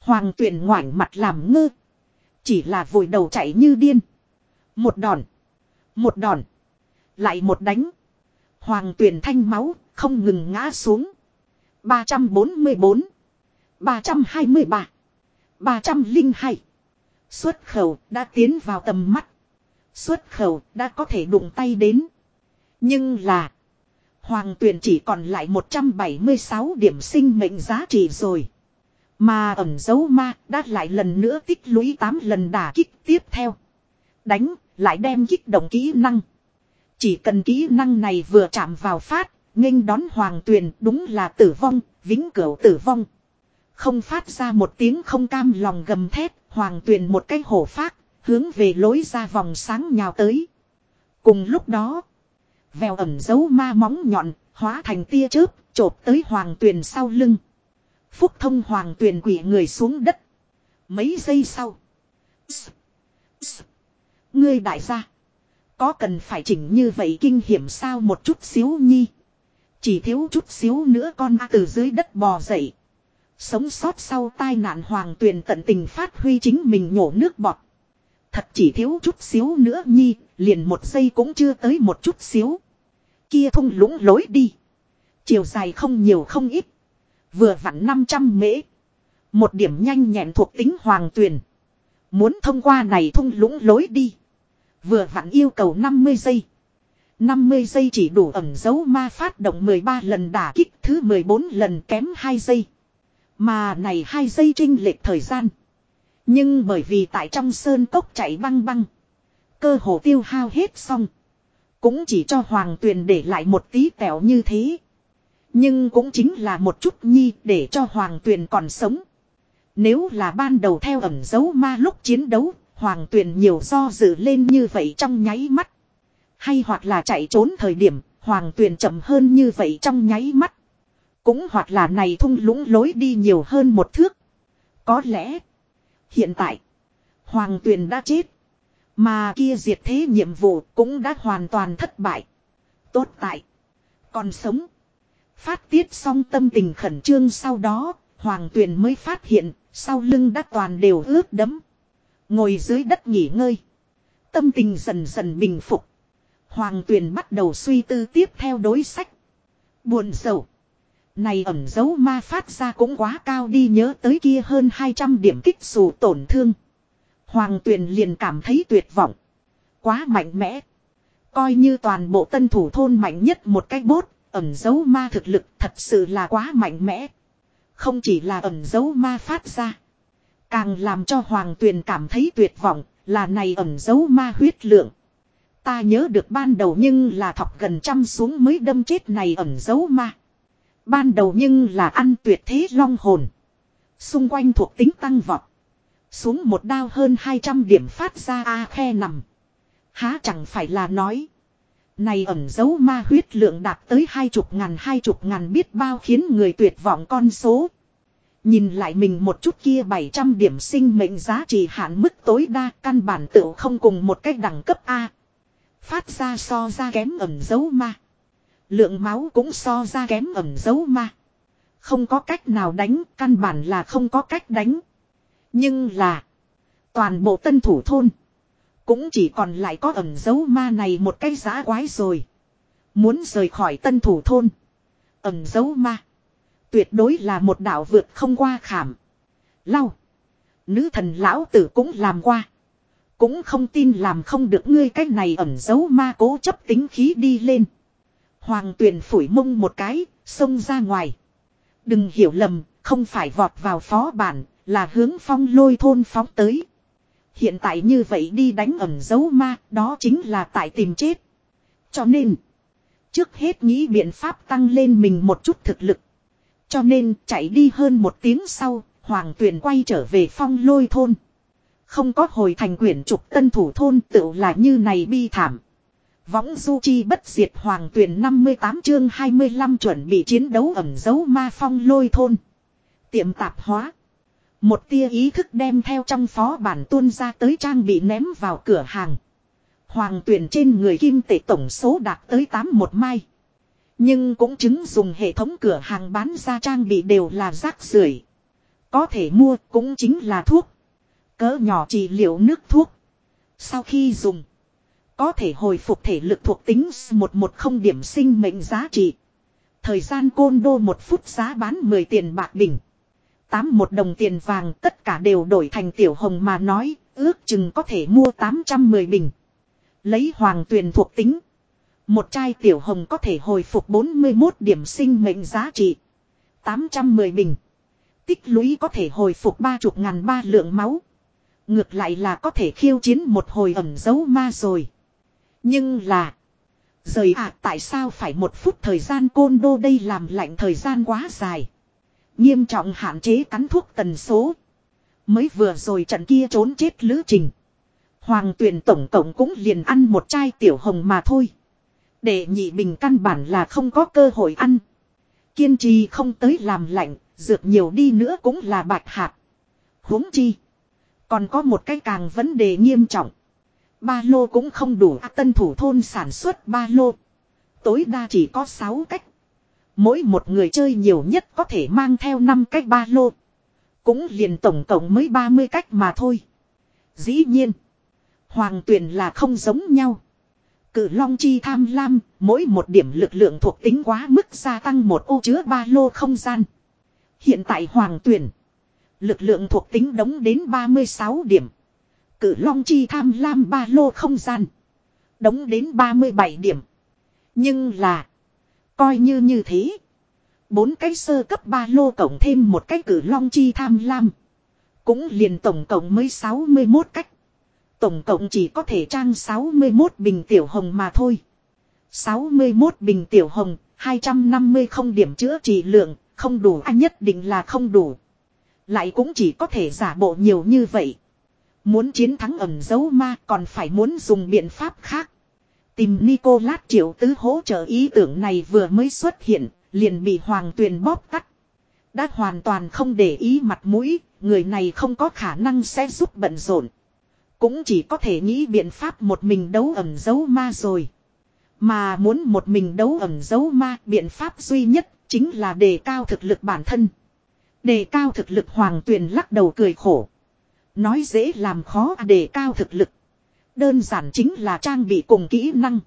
Hoàng tuyển ngoảnh mặt làm ngơ. Chỉ là vội đầu chạy như điên. Một đòn. Một đòn. Lại một đánh. Hoàng tuyển thanh máu không ngừng ngã xuống. 344. 323. 302. Xuất khẩu đã tiến vào tầm mắt. Xuất khẩu đã có thể đụng tay đến. Nhưng là. Hoàng tuyển chỉ còn lại 176 điểm sinh mệnh giá trị rồi. Mà ẩn dấu ma đã lại lần nữa tích lũy 8 lần đả kích tiếp theo. Đánh, lại đem kích động kỹ năng. Chỉ cần kỹ năng này vừa chạm vào phát, nghênh đón hoàng tuyền đúng là tử vong, vĩnh cửu tử vong. Không phát ra một tiếng không cam lòng gầm thét, hoàng tuyền một cái hổ phát, hướng về lối ra vòng sáng nhào tới. Cùng lúc đó. Vèo ẩm dấu ma móng nhọn. Hóa thành tia chớp. Chộp tới hoàng tuyền sau lưng. Phúc thông hoàng tuyền quỷ người xuống đất. Mấy giây sau. Ngươi đại gia. Có cần phải chỉnh như vậy kinh hiểm sao một chút xíu nhi. Chỉ thiếu chút xíu nữa con từ dưới đất bò dậy. Sống sót sau tai nạn hoàng tuyền tận tình phát huy chính mình nhổ nước bọt. Thật chỉ thiếu chút xíu nữa nhi, liền một giây cũng chưa tới một chút xíu. Kia thung lũng lối đi. Chiều dài không nhiều không ít. Vừa vặn 500 mễ. Một điểm nhanh nhẹn thuộc tính hoàng tuyền. Muốn thông qua này thung lũng lối đi. Vừa vặn yêu cầu 50 giây. 50 giây chỉ đủ ẩn dấu ma phát động 13 lần đả kích, thứ 14 lần kém 2 giây. Mà này 2 giây trinh lệch thời gian. Nhưng bởi vì tại trong sơn cốc chạy băng băng. Cơ hồ tiêu hao hết xong. Cũng chỉ cho hoàng tuyền để lại một tí tẹo như thế. Nhưng cũng chính là một chút nhi để cho hoàng tuyền còn sống. Nếu là ban đầu theo ẩn dấu ma lúc chiến đấu, hoàng tuyền nhiều do dự lên như vậy trong nháy mắt. Hay hoặc là chạy trốn thời điểm, hoàng tuyền chậm hơn như vậy trong nháy mắt. Cũng hoặc là này thung lũng lối đi nhiều hơn một thước. Có lẽ, hiện tại, hoàng tuyền đã chết. Mà kia diệt thế nhiệm vụ cũng đã hoàn toàn thất bại. Tốt tại, còn sống. Phát tiết xong tâm tình khẩn trương sau đó, hoàng tuyền mới phát hiện, sau lưng đã toàn đều ướt đấm. Ngồi dưới đất nghỉ ngơi. Tâm tình dần dần bình phục. Hoàng tuyền bắt đầu suy tư tiếp theo đối sách. Buồn sầu. Này ẩn dấu ma phát ra cũng quá cao đi nhớ tới kia hơn 200 điểm kích dù tổn thương. Hoàng tuyền liền cảm thấy tuyệt vọng. Quá mạnh mẽ. Coi như toàn bộ tân thủ thôn mạnh nhất một cách bốt, ẩn dấu ma thực lực thật sự là quá mạnh mẽ. Không chỉ là ẩn dấu ma phát ra. Càng làm cho Hoàng Tuyền cảm thấy tuyệt vọng, là này ẩn dấu ma huyết lượng. Ta nhớ được ban đầu nhưng là thọc gần trăm xuống mới đâm chết này ẩn dấu ma. Ban đầu nhưng là ăn tuyệt thế long hồn. Xung quanh thuộc tính tăng vọt. Xuống một đao hơn 200 điểm phát ra A khe nằm. Há chẳng phải là nói. Này ẩn dấu ma huyết lượng đạt tới hai chục ngàn hai chục ngàn biết bao khiến người tuyệt vọng con số. Nhìn lại mình một chút kia 700 điểm sinh mệnh giá trị hạn mức tối đa căn bản tự không cùng một cách đẳng cấp A. Phát ra so ra kém ẩn dấu ma. Lượng máu cũng so ra kém ẩn dấu ma. Không có cách nào đánh, căn bản là không có cách đánh. Nhưng là, toàn bộ tân thủ thôn, cũng chỉ còn lại có ẩn dấu ma này một cái giá quái rồi. Muốn rời khỏi tân thủ thôn, ẩn dấu ma. Tuyệt đối là một đạo vượt không qua khảm. Lau. Nữ thần lão tử cũng làm qua. Cũng không tin làm không được ngươi cách này ẩn dấu ma cố chấp tính khí đi lên. Hoàng tuyền phủi mông một cái, xông ra ngoài. Đừng hiểu lầm, không phải vọt vào phó bản, là hướng phong lôi thôn phóng tới. Hiện tại như vậy đi đánh ẩm dấu ma, đó chính là tại tìm chết. Cho nên, trước hết nghĩ biện pháp tăng lên mình một chút thực lực. Cho nên chạy đi hơn một tiếng sau, Hoàng Tuyền quay trở về phong lôi thôn. Không có hồi thành quyển trục tân thủ thôn tự là như này bi thảm. Võng du chi bất diệt Hoàng Tuyền 58 chương 25 chuẩn bị chiến đấu ẩm dấu ma phong lôi thôn. Tiệm tạp hóa. Một tia ý thức đem theo trong phó bản tuôn ra tới trang bị ném vào cửa hàng. Hoàng tuyển trên người kim tệ tổng số đạt tới 8 một mai. Nhưng cũng chứng dùng hệ thống cửa hàng bán ra trang bị đều là rác rưởi Có thể mua cũng chính là thuốc. Cỡ nhỏ trị liệu nước thuốc. Sau khi dùng. Có thể hồi phục thể lực thuộc tính một một không điểm sinh mệnh giá trị. Thời gian côn đô một phút giá bán 10 tiền bạc bình. Tám một đồng tiền vàng tất cả đều đổi thành tiểu hồng mà nói, ước chừng có thể mua 810 bình. Lấy hoàng tuyền thuộc tính. Một chai tiểu hồng có thể hồi phục 41 điểm sinh mệnh giá trị. 810 bình. Tích lũy có thể hồi phục ba chục ngàn ba lượng máu. Ngược lại là có thể khiêu chiến một hồi ẩm dấu ma rồi. Nhưng là. Rời ạ à, tại sao phải một phút thời gian côn đô đây làm lạnh thời gian quá dài. Nghiêm trọng hạn chế cắn thuốc tần số. Mới vừa rồi trận kia trốn chết lữ trình. Hoàng tuyển tổng cộng cũng liền ăn một chai tiểu hồng mà thôi. Để nhị bình căn bản là không có cơ hội ăn. Kiên trì không tới làm lạnh, dược nhiều đi nữa cũng là bạch hạt. huống chi. Còn có một cái càng vấn đề nghiêm trọng. Ba lô cũng không đủ tân thủ thôn sản xuất ba lô. Tối đa chỉ có 6 cách. Mỗi một người chơi nhiều nhất có thể mang theo 5 cách ba lô. Cũng liền tổng cộng mới 30 cách mà thôi. Dĩ nhiên. Hoàng tuyển là không giống nhau. Cự long chi tham lam, mỗi một điểm lực lượng thuộc tính quá mức gia tăng một ô chứa ba lô không gian. Hiện tại hoàng tuyển. Lực lượng thuộc tính đóng đến 36 điểm. Cự long chi tham lam ba lô không gian. Đóng đến 37 điểm. Nhưng là. Coi như như thế. Bốn cái sơ cấp ba lô cộng thêm một cái cử long chi tham lam. Cũng liền tổng cộng mới 61 cách. Tổng cộng chỉ có thể trang 61 bình tiểu hồng mà thôi. 61 bình tiểu hồng, 250 không điểm chữa trị lượng, không đủ anh nhất định là không đủ. Lại cũng chỉ có thể giả bộ nhiều như vậy. Muốn chiến thắng ẩn dấu ma còn phải muốn dùng biện pháp khác. Tìm Nicolas triệu tứ hỗ trợ ý tưởng này vừa mới xuất hiện, liền bị hoàng tuyền bóp tắt. Đã hoàn toàn không để ý mặt mũi, người này không có khả năng sẽ giúp bận rộn. Cũng chỉ có thể nghĩ biện pháp một mình đấu ẩn dấu ma rồi. Mà muốn một mình đấu ẩn dấu ma, biện pháp duy nhất chính là đề cao thực lực bản thân. Đề cao thực lực hoàng tuyền lắc đầu cười khổ. Nói dễ làm khó đề cao thực lực. Đơn giản chính là trang bị cùng kỹ năng.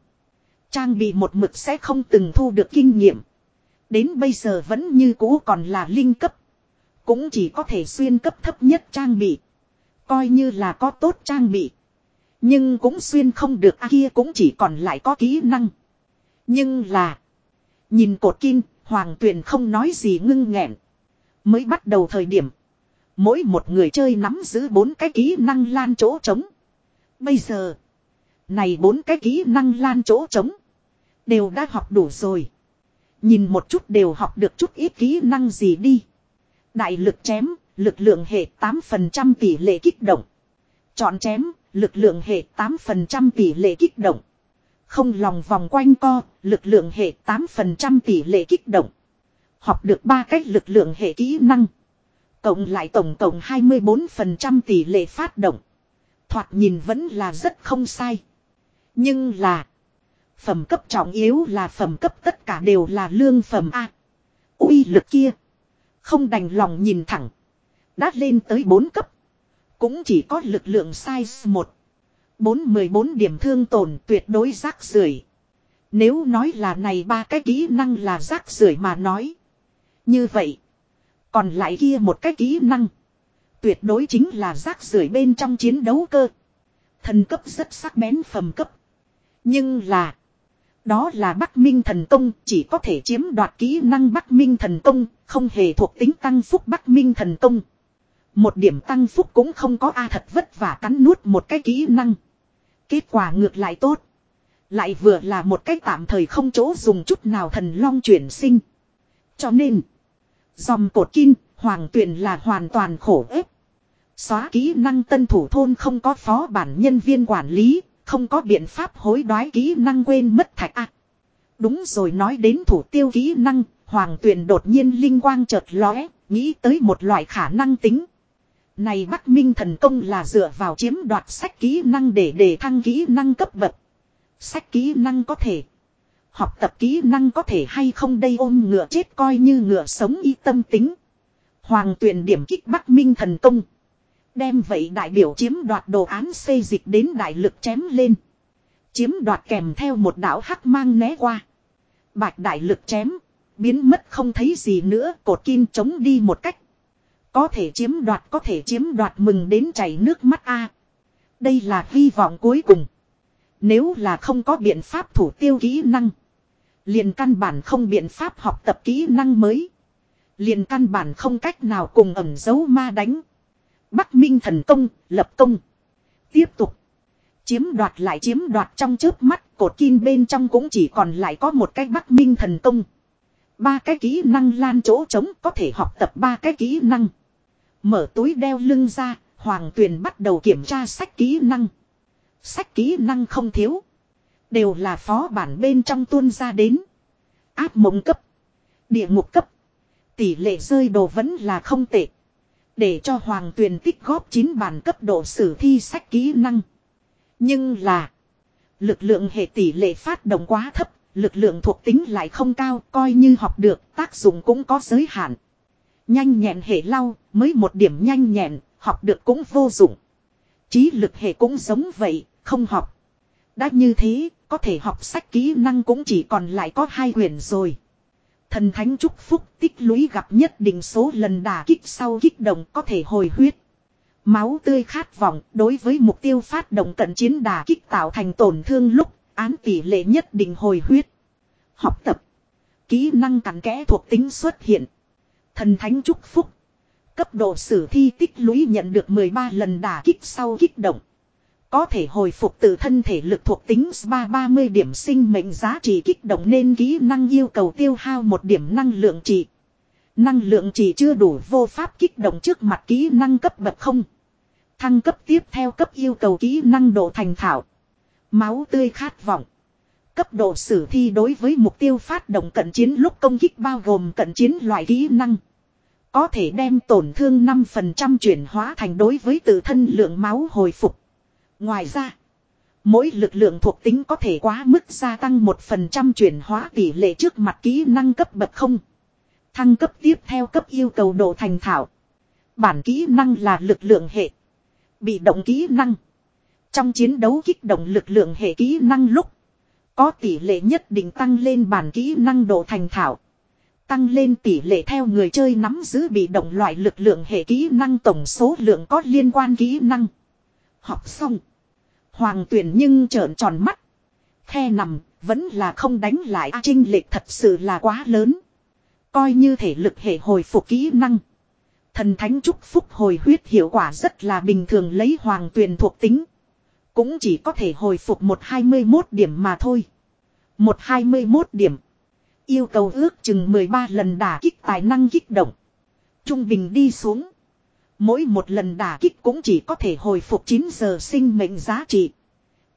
Trang bị một mực sẽ không từng thu được kinh nghiệm. Đến bây giờ vẫn như cũ còn là linh cấp. Cũng chỉ có thể xuyên cấp thấp nhất trang bị. Coi như là có tốt trang bị. Nhưng cũng xuyên không được a kia cũng chỉ còn lại có kỹ năng. Nhưng là. Nhìn cột kim, hoàng tuyền không nói gì ngưng nghẹn. Mới bắt đầu thời điểm. Mỗi một người chơi nắm giữ bốn cái kỹ năng lan chỗ trống. Bây giờ. Này bốn cái kỹ năng lan chỗ trống. Đều đã học đủ rồi. Nhìn một chút đều học được chút ít kỹ năng gì đi. Đại lực chém, lực lượng hệ 8% tỷ lệ kích động. Chọn chém, lực lượng hệ 8% tỷ lệ kích động. Không lòng vòng quanh co, lực lượng hệ 8% tỷ lệ kích động. Học được ba cách lực lượng hệ kỹ năng. Cộng lại tổng cộng 24% tỷ lệ phát động. Thoạt nhìn vẫn là rất không sai. Nhưng là. Phẩm cấp trọng yếu là phẩm cấp tất cả đều là lương phẩm A. uy lực kia. Không đành lòng nhìn thẳng. Đã lên tới 4 cấp. Cũng chỉ có lực lượng size 1. 414 điểm thương tổn tuyệt đối rác rưởi. Nếu nói là này ba cái kỹ năng là rác rưởi mà nói. Như vậy. Còn lại kia một cái kỹ năng. Tuyệt đối chính là rác rưởi bên trong chiến đấu cơ. Thần cấp rất sắc bén phẩm cấp. Nhưng là. Đó là Bắc Minh thần công chỉ có thể chiếm đoạt kỹ năng Bắc Minh thần công, không hề thuộc tính tăng phúc Bắc Minh thần công. Một điểm tăng phúc cũng không có A thật vất vả cắn nuốt một cái kỹ năng. Kết quả ngược lại tốt. Lại vừa là một cái tạm thời không chỗ dùng chút nào thần long chuyển sinh. Cho nên, dòng cột kim, hoàng tuyển là hoàn toàn khổ ép. Xóa kỹ năng tân thủ thôn không có phó bản nhân viên quản lý, không có biện pháp hối đoái kỹ năng quên mất thạch a. đúng rồi nói đến thủ tiêu kỹ năng, hoàng tuyển đột nhiên linh quang chợt lóe, nghĩ tới một loại khả năng tính. Này Bắc Minh thần công là dựa vào chiếm đoạt sách kỹ năng để đề thăng kỹ năng cấp bậc. Sách kỹ năng có thể. Học tập kỹ năng có thể hay không đây ôm ngựa chết coi như ngựa sống y tâm tính. Hoàng tuyển điểm kích Bắc Minh thần công. Đem vậy đại biểu chiếm đoạt đồ án xây dịch đến đại lực chém lên. Chiếm đoạt kèm theo một đảo hắc mang né qua. Bạch đại lực chém. Biến mất không thấy gì nữa, cột kim chống đi một cách. Có thể chiếm đoạt, có thể chiếm đoạt mừng đến chảy nước mắt a Đây là hy vọng cuối cùng. Nếu là không có biện pháp thủ tiêu kỹ năng. Liền căn bản không biện pháp học tập kỹ năng mới. Liền căn bản không cách nào cùng ẩm dấu ma đánh. Bắc Minh thần công, lập công. Tiếp tục. Chiếm đoạt lại chiếm đoạt trong chớp mắt, cột kim bên trong cũng chỉ còn lại có một cái Bắc Minh thần công. Ba cái kỹ năng lan chỗ trống có thể học tập ba cái kỹ năng. Mở túi đeo lưng ra, Hoàng Tuyền bắt đầu kiểm tra sách kỹ năng. Sách kỹ năng không thiếu. Đều là phó bản bên trong tuôn ra đến. Áp mộng cấp. Địa ngục cấp. Tỷ lệ rơi đồ vẫn là không tệ. Để cho hoàng tuyền tích góp 9 bản cấp độ sử thi sách kỹ năng. Nhưng là. Lực lượng hệ tỷ lệ phát động quá thấp. Lực lượng thuộc tính lại không cao. Coi như học được tác dụng cũng có giới hạn. Nhanh nhẹn hệ lau mới một điểm nhanh nhẹn. Học được cũng vô dụng. Trí lực hệ cũng giống vậy. Không học. Đã như thế, có thể học sách kỹ năng cũng chỉ còn lại có hai quyển rồi. Thần thánh chúc phúc tích lũy gặp nhất định số lần đả kích sau kích động có thể hồi huyết. Máu tươi khát vọng đối với mục tiêu phát động cận chiến đả kích tạo thành tổn thương lúc án tỷ lệ nhất định hồi huyết. Học tập. Kỹ năng cắn kẽ thuộc tính xuất hiện. Thần thánh chúc phúc. Cấp độ sử thi tích lũy nhận được 13 lần đả kích sau kích động. Có thể hồi phục từ thân thể lực thuộc tính SPA 30 điểm sinh mệnh giá trị kích động nên kỹ năng yêu cầu tiêu hao một điểm năng lượng trị. Năng lượng trị chưa đủ vô pháp kích động trước mặt kỹ năng cấp bậc không. Thăng cấp tiếp theo cấp yêu cầu kỹ năng độ thành thạo. Máu tươi khát vọng. Cấp độ sử thi đối với mục tiêu phát động cận chiến lúc công kích bao gồm cận chiến loại kỹ năng. Có thể đem tổn thương 5% chuyển hóa thành đối với tự thân lượng máu hồi phục. Ngoài ra, mỗi lực lượng thuộc tính có thể quá mức gia tăng 1% chuyển hóa tỷ lệ trước mặt kỹ năng cấp bậc không. Thăng cấp tiếp theo cấp yêu cầu độ thành thạo. Bản kỹ năng là lực lượng hệ. Bị động kỹ năng. Trong chiến đấu kích động lực lượng hệ kỹ năng lúc. Có tỷ lệ nhất định tăng lên bản kỹ năng độ thành thạo. Tăng lên tỷ lệ theo người chơi nắm giữ bị động loại lực lượng hệ kỹ năng tổng số lượng có liên quan kỹ năng. Học xong. Hoàng tuyển nhưng trợn tròn mắt. Khe nằm, vẫn là không đánh lại A Trinh lệch thật sự là quá lớn. Coi như thể lực hệ hồi phục kỹ năng. Thần thánh chúc phúc hồi huyết hiệu quả rất là bình thường lấy hoàng tuyền thuộc tính. Cũng chỉ có thể hồi phục một hai mươi 121 điểm mà thôi. Một hai mươi 121 điểm. Yêu cầu ước chừng 13 lần đả kích tài năng kích động. Trung bình đi xuống. Mỗi một lần đả kích cũng chỉ có thể hồi phục 9 giờ sinh mệnh giá trị.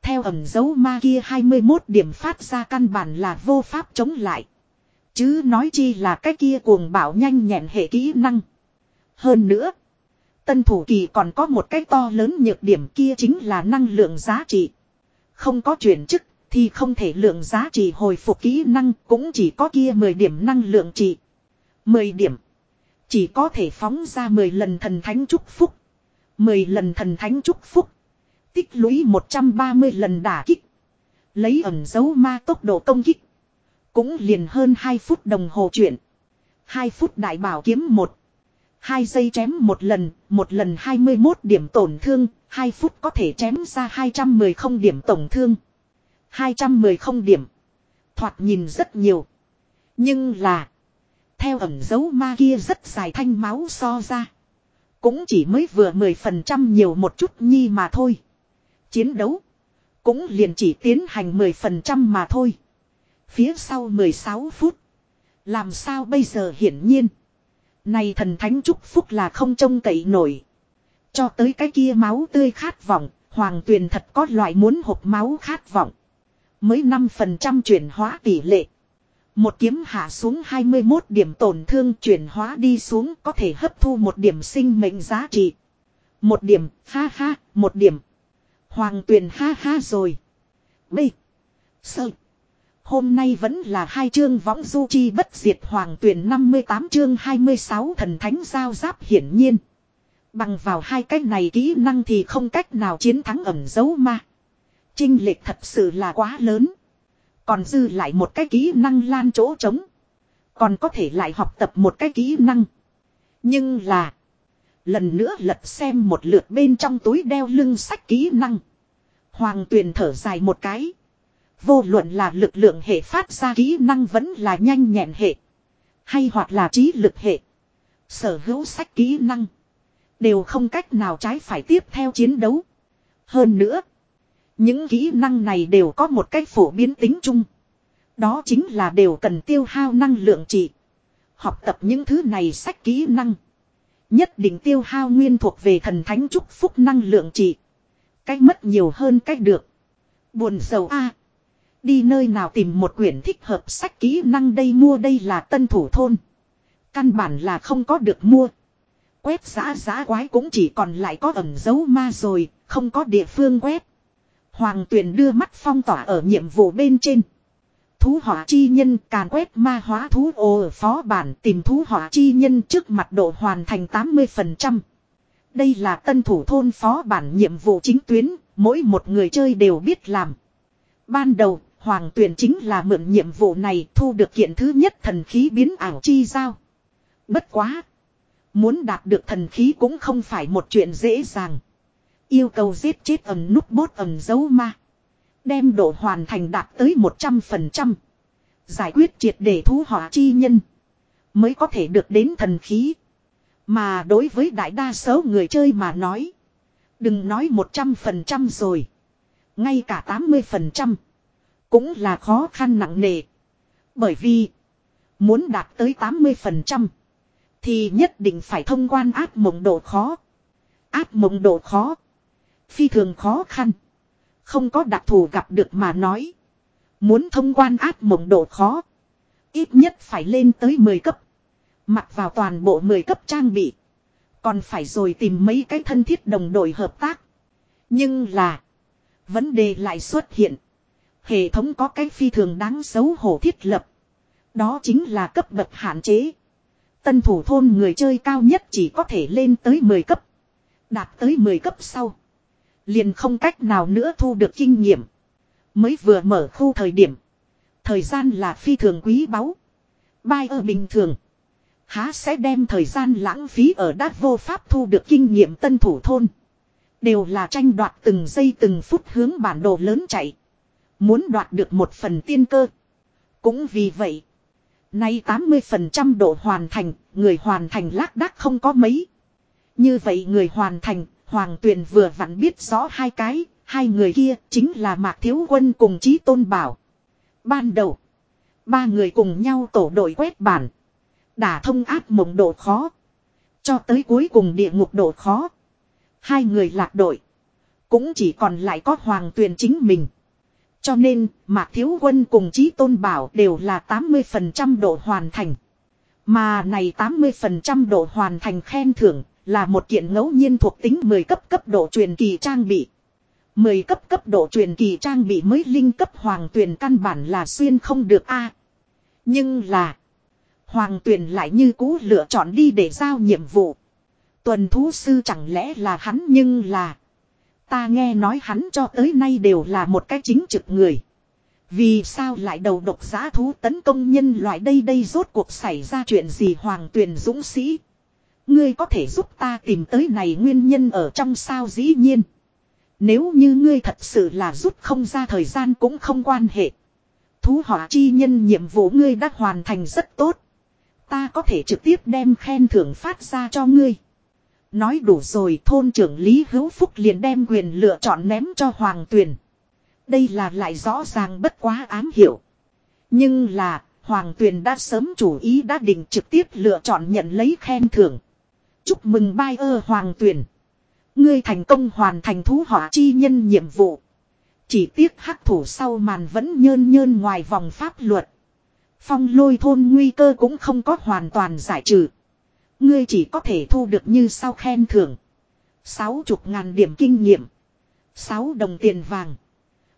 Theo ẩn dấu ma kia 21 điểm phát ra căn bản là vô pháp chống lại. Chứ nói chi là cái kia cuồng bảo nhanh nhẹn hệ kỹ năng. Hơn nữa. Tân thủ kỳ còn có một cái to lớn nhược điểm kia chính là năng lượng giá trị. Không có chuyển chức thì không thể lượng giá trị hồi phục kỹ năng, cũng chỉ có kia 10 điểm năng lượng trị. 10 điểm. Chỉ có thể phóng ra 10 lần thần thánh chúc phúc. 10 lần thần thánh chúc phúc. Tích lũy 130 lần đả kích. Lấy ẩn dấu ma tốc độ công kích. Cũng liền hơn 2 phút đồng hồ chuyển. 2 phút đại bảo kiếm 1. 2 giây chém một lần, một lần 21 điểm tổn thương, 2 phút có thể chém ra 210 không điểm tổn thương. 210 không điểm. Thoạt nhìn rất nhiều. Nhưng là. Theo ẩn dấu ma kia rất dài thanh máu so ra. Cũng chỉ mới vừa 10% nhiều một chút nhi mà thôi. Chiến đấu. Cũng liền chỉ tiến hành 10% mà thôi. Phía sau 16 phút. Làm sao bây giờ hiển nhiên. Này thần thánh chúc phúc là không trông cậy nổi. Cho tới cái kia máu tươi khát vọng. Hoàng tuyền thật có loại muốn hộp máu khát vọng. Mới 5% chuyển hóa tỷ lệ. Một kiếm hạ xuống 21 điểm tổn thương chuyển hóa đi xuống có thể hấp thu một điểm sinh mệnh giá trị. Một điểm, ha ha, một điểm. Hoàng tuyền ha ha rồi. B. Sơ. Hôm nay vẫn là hai chương võng du chi bất diệt hoàng tuyển 58 chương 26 thần thánh giao giáp hiển nhiên. Bằng vào hai cái này kỹ năng thì không cách nào chiến thắng ẩn dấu ma. Trinh lệch thật sự là quá lớn. Còn dư lại một cái kỹ năng lan chỗ trống. Còn có thể lại học tập một cái kỹ năng. Nhưng là. Lần nữa lật xem một lượt bên trong túi đeo lưng sách kỹ năng. Hoàng tuyền thở dài một cái. Vô luận là lực lượng hệ phát ra kỹ năng vẫn là nhanh nhẹn hệ. Hay hoặc là trí lực hệ. Sở hữu sách kỹ năng. Đều không cách nào trái phải tiếp theo chiến đấu. Hơn nữa. Những kỹ năng này đều có một cách phổ biến tính chung. Đó chính là đều cần tiêu hao năng lượng trị. Học tập những thứ này sách kỹ năng. Nhất định tiêu hao nguyên thuộc về thần thánh chúc phúc năng lượng trị. Cách mất nhiều hơn cách được. Buồn sầu a Đi nơi nào tìm một quyển thích hợp sách kỹ năng đây mua đây là tân thủ thôn. Căn bản là không có được mua. Quét giã giã quái cũng chỉ còn lại có ẩn dấu ma rồi, không có địa phương quét. Hoàng tuyền đưa mắt phong tỏa ở nhiệm vụ bên trên. Thú hỏa chi nhân càn quét ma hóa thú ô ở phó bản tìm thú hỏa chi nhân trước mặt độ hoàn thành 80%. Đây là tân thủ thôn phó bản nhiệm vụ chính tuyến, mỗi một người chơi đều biết làm. Ban đầu, Hoàng Tuyền chính là mượn nhiệm vụ này thu được kiện thứ nhất thần khí biến ảo chi giao. Bất quá. Muốn đạt được thần khí cũng không phải một chuyện dễ dàng. Yêu cầu giết chết ẩm nút bốt ẩm dấu ma. Đem độ hoàn thành đạt tới 100%. Giải quyết triệt để thú họa chi nhân. Mới có thể được đến thần khí. Mà đối với đại đa số người chơi mà nói. Đừng nói 100% rồi. Ngay cả 80%. Cũng là khó khăn nặng nề. Bởi vì. Muốn đạt tới 80%. Thì nhất định phải thông quan áp mộng độ khó. Áp mộng độ khó. Phi thường khó khăn. Không có đặc thù gặp được mà nói. Muốn thông quan áp mộng độ khó. Ít nhất phải lên tới 10 cấp. Mặc vào toàn bộ 10 cấp trang bị. Còn phải rồi tìm mấy cái thân thiết đồng đội hợp tác. Nhưng là. Vấn đề lại xuất hiện. Hệ thống có cái phi thường đáng xấu hổ thiết lập. Đó chính là cấp bậc hạn chế. Tân thủ thôn người chơi cao nhất chỉ có thể lên tới 10 cấp. Đạt tới 10 cấp sau. Liền không cách nào nữa thu được kinh nghiệm. Mới vừa mở khu thời điểm. Thời gian là phi thường quý báu. Bai ở bình thường. Há sẽ đem thời gian lãng phí ở đát vô pháp thu được kinh nghiệm tân thủ thôn. Đều là tranh đoạt từng giây từng phút hướng bản đồ lớn chạy. Muốn đoạt được một phần tiên cơ. Cũng vì vậy. Nay 80% độ hoàn thành, người hoàn thành lác đác không có mấy. Như vậy người hoàn thành, Hoàng Tuyền vừa vặn biết rõ hai cái, hai người kia chính là Mạc Thiếu Quân cùng Chí Tôn Bảo. Ban đầu, ba người cùng nhau tổ đội quét bản. Đả thông áp mộng độ khó. Cho tới cuối cùng địa ngục độ khó. Hai người lạc đội. Cũng chỉ còn lại có Hoàng Tuyền chính mình. Cho nên, Mạc Thiếu Quân cùng Chí Tôn Bảo đều là 80% độ hoàn thành. Mà này 80% độ hoàn thành khen thưởng là một kiện ngẫu nhiên thuộc tính 10 cấp cấp độ truyền kỳ trang bị. 10 cấp cấp độ truyền kỳ trang bị mới linh cấp hoàng tuyển căn bản là xuyên không được a Nhưng là, Hoàng tuyển lại như cũ lựa chọn đi để giao nhiệm vụ. Tuần thú sư chẳng lẽ là hắn nhưng là, Ta nghe nói hắn cho tới nay đều là một cái chính trực người. Vì sao lại đầu độc giá thú tấn công nhân loại đây đây rốt cuộc xảy ra chuyện gì hoàng tuyền dũng sĩ. Ngươi có thể giúp ta tìm tới này nguyên nhân ở trong sao dĩ nhiên. Nếu như ngươi thật sự là rút không ra thời gian cũng không quan hệ. Thú họa chi nhân nhiệm vụ ngươi đã hoàn thành rất tốt. Ta có thể trực tiếp đem khen thưởng phát ra cho ngươi. Nói đủ rồi thôn trưởng Lý Hữu Phúc liền đem quyền lựa chọn ném cho Hoàng Tuyền. Đây là lại rõ ràng bất quá ám hiểu. Nhưng là, Hoàng Tuyền đã sớm chủ ý đã định trực tiếp lựa chọn nhận lấy khen thưởng. Chúc mừng bai ơ Hoàng Tuyền. Ngươi thành công hoàn thành thú họa chi nhân nhiệm vụ. Chỉ tiếc hắc thủ sau màn vẫn nhơn nhơn ngoài vòng pháp luật. Phong lôi thôn nguy cơ cũng không có hoàn toàn giải trừ. Ngươi chỉ có thể thu được như sau khen thưởng. Sáu chục ngàn điểm kinh nghiệm. Sáu đồng tiền vàng.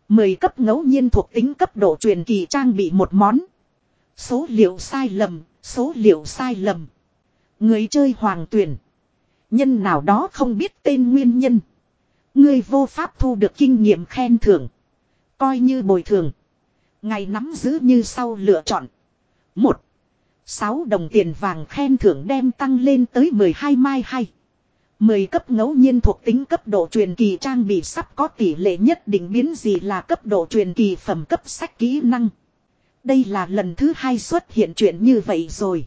Mười cấp ngẫu nhiên thuộc tính cấp độ truyền kỳ trang bị một món. Số liệu sai lầm, số liệu sai lầm. Người chơi hoàng tuyển. Nhân nào đó không biết tên nguyên nhân. người vô pháp thu được kinh nghiệm khen thưởng. Coi như bồi thường. Ngày nắm giữ như sau lựa chọn. một 6 đồng tiền vàng khen thưởng đem tăng lên tới 12 mai hay. 10 cấp ngẫu nhiên thuộc tính cấp độ truyền kỳ trang bị sắp có tỷ lệ nhất định biến gì là cấp độ truyền kỳ phẩm cấp sách kỹ năng. Đây là lần thứ hai xuất hiện chuyện như vậy rồi.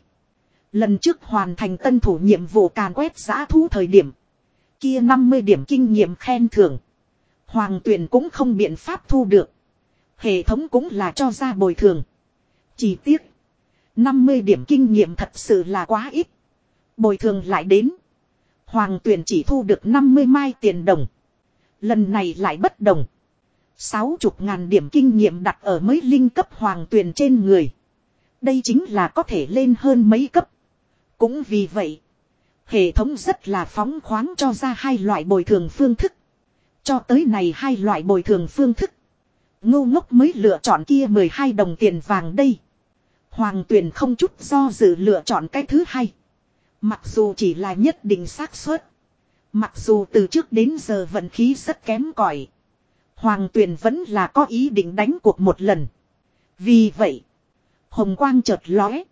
Lần trước hoàn thành tân thủ nhiệm vụ càn quét giã thú thời điểm. Kia 50 điểm kinh nghiệm khen thưởng. Hoàng tuyển cũng không biện pháp thu được. Hệ thống cũng là cho ra bồi thường. Chỉ tiếc. 50 điểm kinh nghiệm thật sự là quá ít. Bồi thường lại đến. Hoàng tuyển chỉ thu được 50 mai tiền đồng. Lần này lại bất đồng. Sáu chục ngàn điểm kinh nghiệm đặt ở mới linh cấp hoàng tuyền trên người. Đây chính là có thể lên hơn mấy cấp. Cũng vì vậy, hệ thống rất là phóng khoáng cho ra hai loại bồi thường phương thức. Cho tới này hai loại bồi thường phương thức. Ngô ngốc mới lựa chọn kia 12 đồng tiền vàng đây. Hoàng tuyển không chút do dự lựa chọn cái thứ hai. Mặc dù chỉ là nhất định xác suất. Mặc dù từ trước đến giờ vận khí rất kém cỏi Hoàng tuyển vẫn là có ý định đánh cuộc một lần. Vì vậy, hồng quang chợt lóe.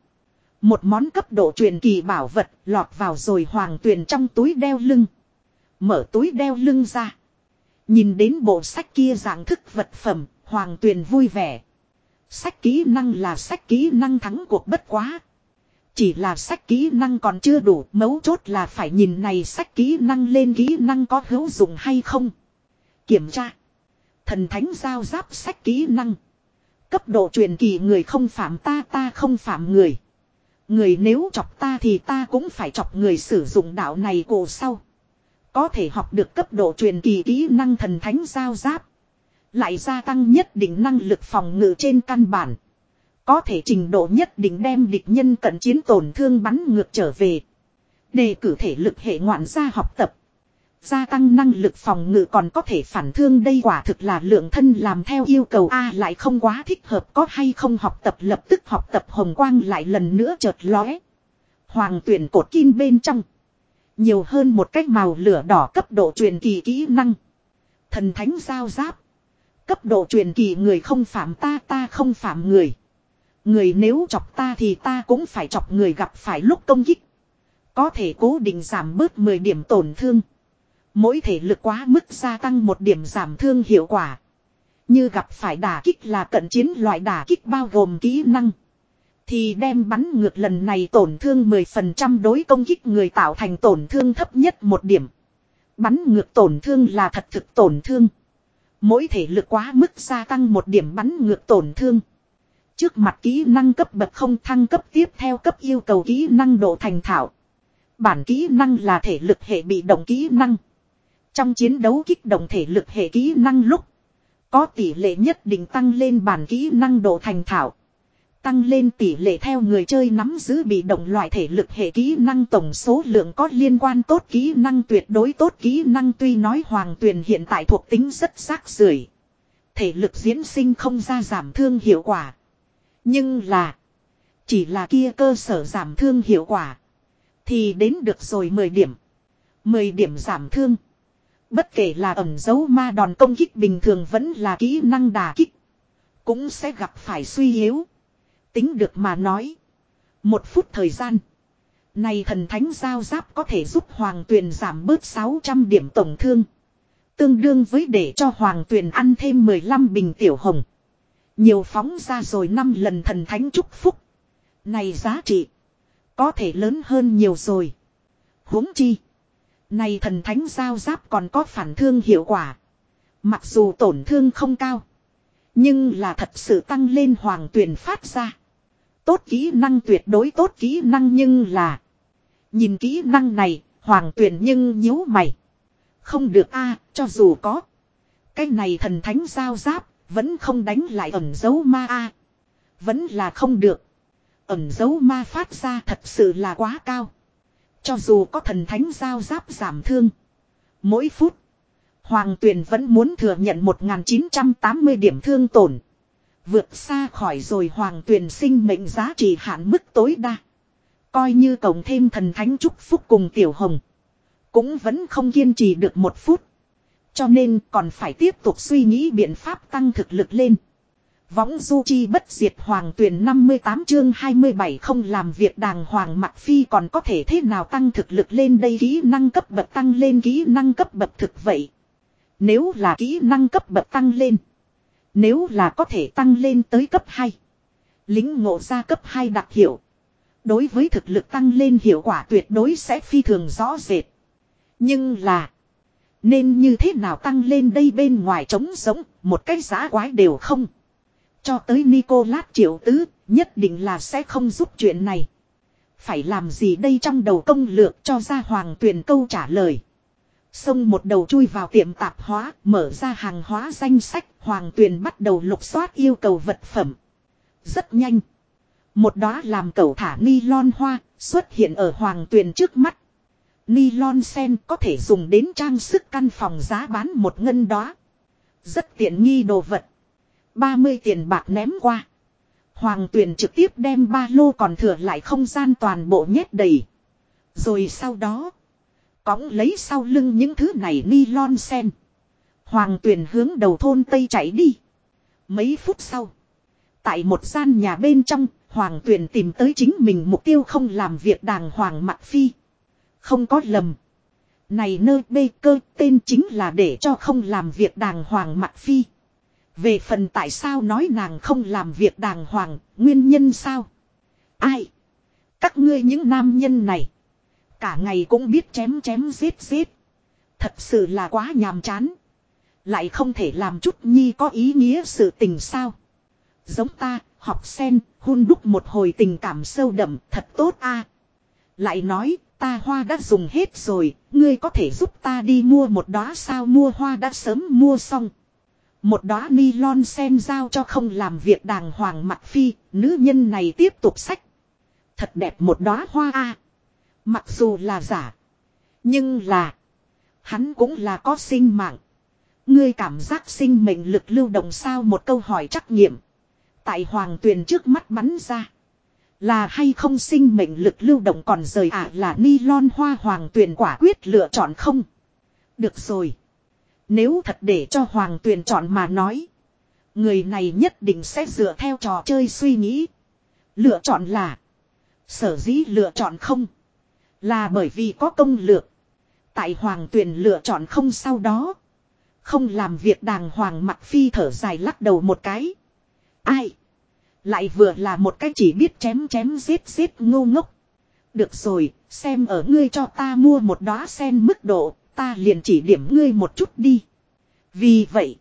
Một món cấp độ truyền kỳ bảo vật lọt vào rồi hoàng tuyền trong túi đeo lưng. Mở túi đeo lưng ra. Nhìn đến bộ sách kia dạng thức vật phẩm, hoàng tuyền vui vẻ. Sách kỹ năng là sách kỹ năng thắng cuộc bất quá. Chỉ là sách kỹ năng còn chưa đủ, mấu chốt là phải nhìn này sách kỹ năng lên kỹ năng có hữu dụng hay không. Kiểm tra. Thần thánh giao giáp sách kỹ năng. Cấp độ truyền kỳ người không phạm ta ta không phạm người. Người nếu chọc ta thì ta cũng phải chọc người sử dụng đạo này cổ sau. Có thể học được cấp độ truyền kỳ kỹ năng thần thánh giao giáp. Lại gia tăng nhất định năng lực phòng ngự trên căn bản. Có thể trình độ nhất định đem địch nhân cận chiến tổn thương bắn ngược trở về. Đề cử thể lực hệ ngoạn gia học tập. Gia tăng năng lực phòng ngự còn có thể phản thương đây quả thực là lượng thân làm theo yêu cầu A lại không quá thích hợp có hay không học tập lập tức học tập hồng quang lại lần nữa chợt lóe. Hoàng tuyển cột kim bên trong. Nhiều hơn một cách màu lửa đỏ cấp độ truyền kỳ kỹ năng. Thần thánh giao giáp. Cấp độ truyền kỳ người không phạm ta ta không phạm người. Người nếu chọc ta thì ta cũng phải chọc người gặp phải lúc công kích. Có thể cố định giảm bớt 10 điểm tổn thương. Mỗi thể lực quá mức gia tăng một điểm giảm thương hiệu quả. Như gặp phải đả kích là cận chiến loại đả kích bao gồm kỹ năng. Thì đem bắn ngược lần này tổn thương 10% đối công kích người tạo thành tổn thương thấp nhất một điểm. Bắn ngược tổn thương là thật thực tổn thương. Mỗi thể lực quá mức gia tăng một điểm bắn ngược tổn thương. Trước mặt kỹ năng cấp bậc không thăng cấp tiếp theo cấp yêu cầu kỹ năng độ thành thạo. Bản kỹ năng là thể lực hệ bị động kỹ năng. Trong chiến đấu kích động thể lực hệ kỹ năng lúc. Có tỷ lệ nhất định tăng lên bản kỹ năng độ thành thạo. Tăng lên tỷ lệ theo người chơi nắm giữ bị động loại thể lực hệ kỹ năng tổng số lượng có liên quan tốt kỹ năng tuyệt đối tốt kỹ năng tuy nói hoàng tuyền hiện tại thuộc tính rất xác sưởi Thể lực diễn sinh không ra giảm thương hiệu quả. Nhưng là. Chỉ là kia cơ sở giảm thương hiệu quả. Thì đến được rồi 10 điểm. 10 điểm giảm thương. Bất kể là ẩn dấu ma đòn công kích bình thường vẫn là kỹ năng đà kích. Cũng sẽ gặp phải suy yếu. Tính được mà nói. Một phút thời gian. Này thần thánh giao giáp có thể giúp hoàng tuyền giảm bớt 600 điểm tổng thương. Tương đương với để cho hoàng tuyền ăn thêm 15 bình tiểu hồng. Nhiều phóng ra rồi 5 lần thần thánh chúc phúc. Này giá trị. Có thể lớn hơn nhiều rồi. huống chi. Này thần thánh giao giáp còn có phản thương hiệu quả. Mặc dù tổn thương không cao. Nhưng là thật sự tăng lên hoàng tuyển phát ra. Tốt kỹ năng tuyệt đối tốt kỹ năng nhưng là. Nhìn kỹ năng này, hoàng tuyển nhưng nhíu mày. Không được a cho dù có. Cái này thần thánh giao giáp, vẫn không đánh lại ẩn dấu ma a Vẫn là không được. Ẩn dấu ma phát ra thật sự là quá cao. Cho dù có thần thánh giao giáp giảm thương. Mỗi phút. Hoàng tuyền vẫn muốn thừa nhận 1980 điểm thương tổn. Vượt xa khỏi rồi hoàng tuyền sinh mệnh giá trị hạn mức tối đa. Coi như cộng thêm thần thánh chúc phúc cùng tiểu hồng. Cũng vẫn không kiên trì được một phút. Cho nên còn phải tiếp tục suy nghĩ biện pháp tăng thực lực lên. Võng du chi bất diệt hoàng tuyển 58 chương 27 không làm việc đàng hoàng mặc phi còn có thể thế nào tăng thực lực lên đây kỹ năng cấp bậc tăng lên kỹ năng cấp bậc thực vậy. Nếu là kỹ năng cấp bậc tăng lên. Nếu là có thể tăng lên tới cấp 2. Lính ngộ ra cấp 2 đặc hiệu. Đối với thực lực tăng lên hiệu quả tuyệt đối sẽ phi thường rõ rệt. Nhưng là. Nên như thế nào tăng lên đây bên ngoài trống sống, một cái giá quái đều không. Cho tới Nicolas triệu tứ, nhất định là sẽ không giúp chuyện này. Phải làm gì đây trong đầu công lược cho ra hoàng tuyển câu trả lời. Xông một đầu chui vào tiệm tạp hóa, mở ra hàng hóa danh sách, Hoàng Tuyền bắt đầu lục soát yêu cầu vật phẩm. Rất nhanh. Một đóa làm cầu thả ni lon hoa, xuất hiện ở Hoàng Tuyền trước mắt. Ni lon sen có thể dùng đến trang sức căn phòng giá bán một ngân đóa. Rất tiện nghi đồ vật. 30 tiền bạc ném qua. Hoàng Tuyền trực tiếp đem ba lô còn thừa lại không gian toàn bộ nhét đầy. Rồi sau đó. Cõng lấy sau lưng những thứ này ni lon sen. Hoàng Tuyền hướng đầu thôn Tây chạy đi. Mấy phút sau. Tại một gian nhà bên trong, Hoàng Tuyền tìm tới chính mình mục tiêu không làm việc đàng hoàng mặt phi. Không có lầm. Này nơi bê cơ tên chính là để cho không làm việc đàng hoàng mặt phi. Về phần tại sao nói nàng không làm việc đàng hoàng, nguyên nhân sao? Ai? Các ngươi những nam nhân này. Cả ngày cũng biết chém chém giết giết. Thật sự là quá nhàm chán. Lại không thể làm chút nhi có ý nghĩa sự tình sao. Giống ta, học sen, hun đúc một hồi tình cảm sâu đậm, thật tốt a. Lại nói, ta hoa đã dùng hết rồi, ngươi có thể giúp ta đi mua một đóa sao mua hoa đã sớm mua xong. Một đóa ni lon sen giao cho không làm việc đàng hoàng mặt phi, nữ nhân này tiếp tục sách. Thật đẹp một đóa hoa a. Mặc dù là giả. Nhưng là. Hắn cũng là có sinh mạng. Ngươi cảm giác sinh mệnh lực lưu động sao một câu hỏi trắc nghiệm. Tại hoàng tuyền trước mắt bắn ra. Là hay không sinh mệnh lực lưu động còn rời à là ni lon hoa hoàng tuyền quả quyết lựa chọn không. Được rồi. Nếu thật để cho hoàng tuyền chọn mà nói. Người này nhất định sẽ dựa theo trò chơi suy nghĩ. Lựa chọn là. Sở dĩ lựa chọn không. Là bởi vì có công lược. Tại hoàng tuyền lựa chọn không sau đó. Không làm việc đàng hoàng mặt phi thở dài lắc đầu một cái. Ai? Lại vừa là một cái chỉ biết chém chém giết giết ngu ngốc. Được rồi, xem ở ngươi cho ta mua một đóa sen mức độ, ta liền chỉ điểm ngươi một chút đi. Vì vậy,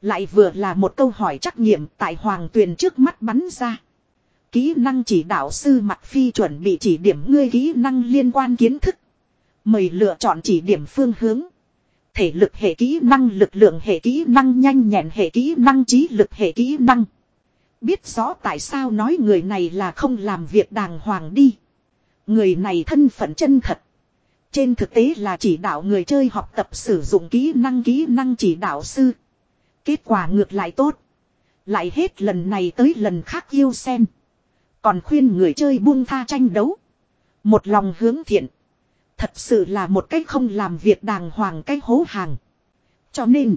lại vừa là một câu hỏi trắc nghiệm tại hoàng tuyền trước mắt bắn ra. Kỹ năng chỉ đạo sư mặt phi chuẩn bị chỉ điểm ngươi kỹ năng liên quan kiến thức. Mời lựa chọn chỉ điểm phương hướng. Thể lực hệ kỹ năng lực lượng hệ kỹ năng nhanh nhẹn hệ kỹ năng trí lực hệ kỹ năng. Biết rõ tại sao nói người này là không làm việc đàng hoàng đi. Người này thân phận chân thật. Trên thực tế là chỉ đạo người chơi học tập sử dụng kỹ năng kỹ năng chỉ đạo sư. Kết quả ngược lại tốt. Lại hết lần này tới lần khác yêu xem Còn khuyên người chơi buông tha tranh đấu. Một lòng hướng thiện. Thật sự là một cách không làm việc đàng hoàng cách hố hàng. Cho nên.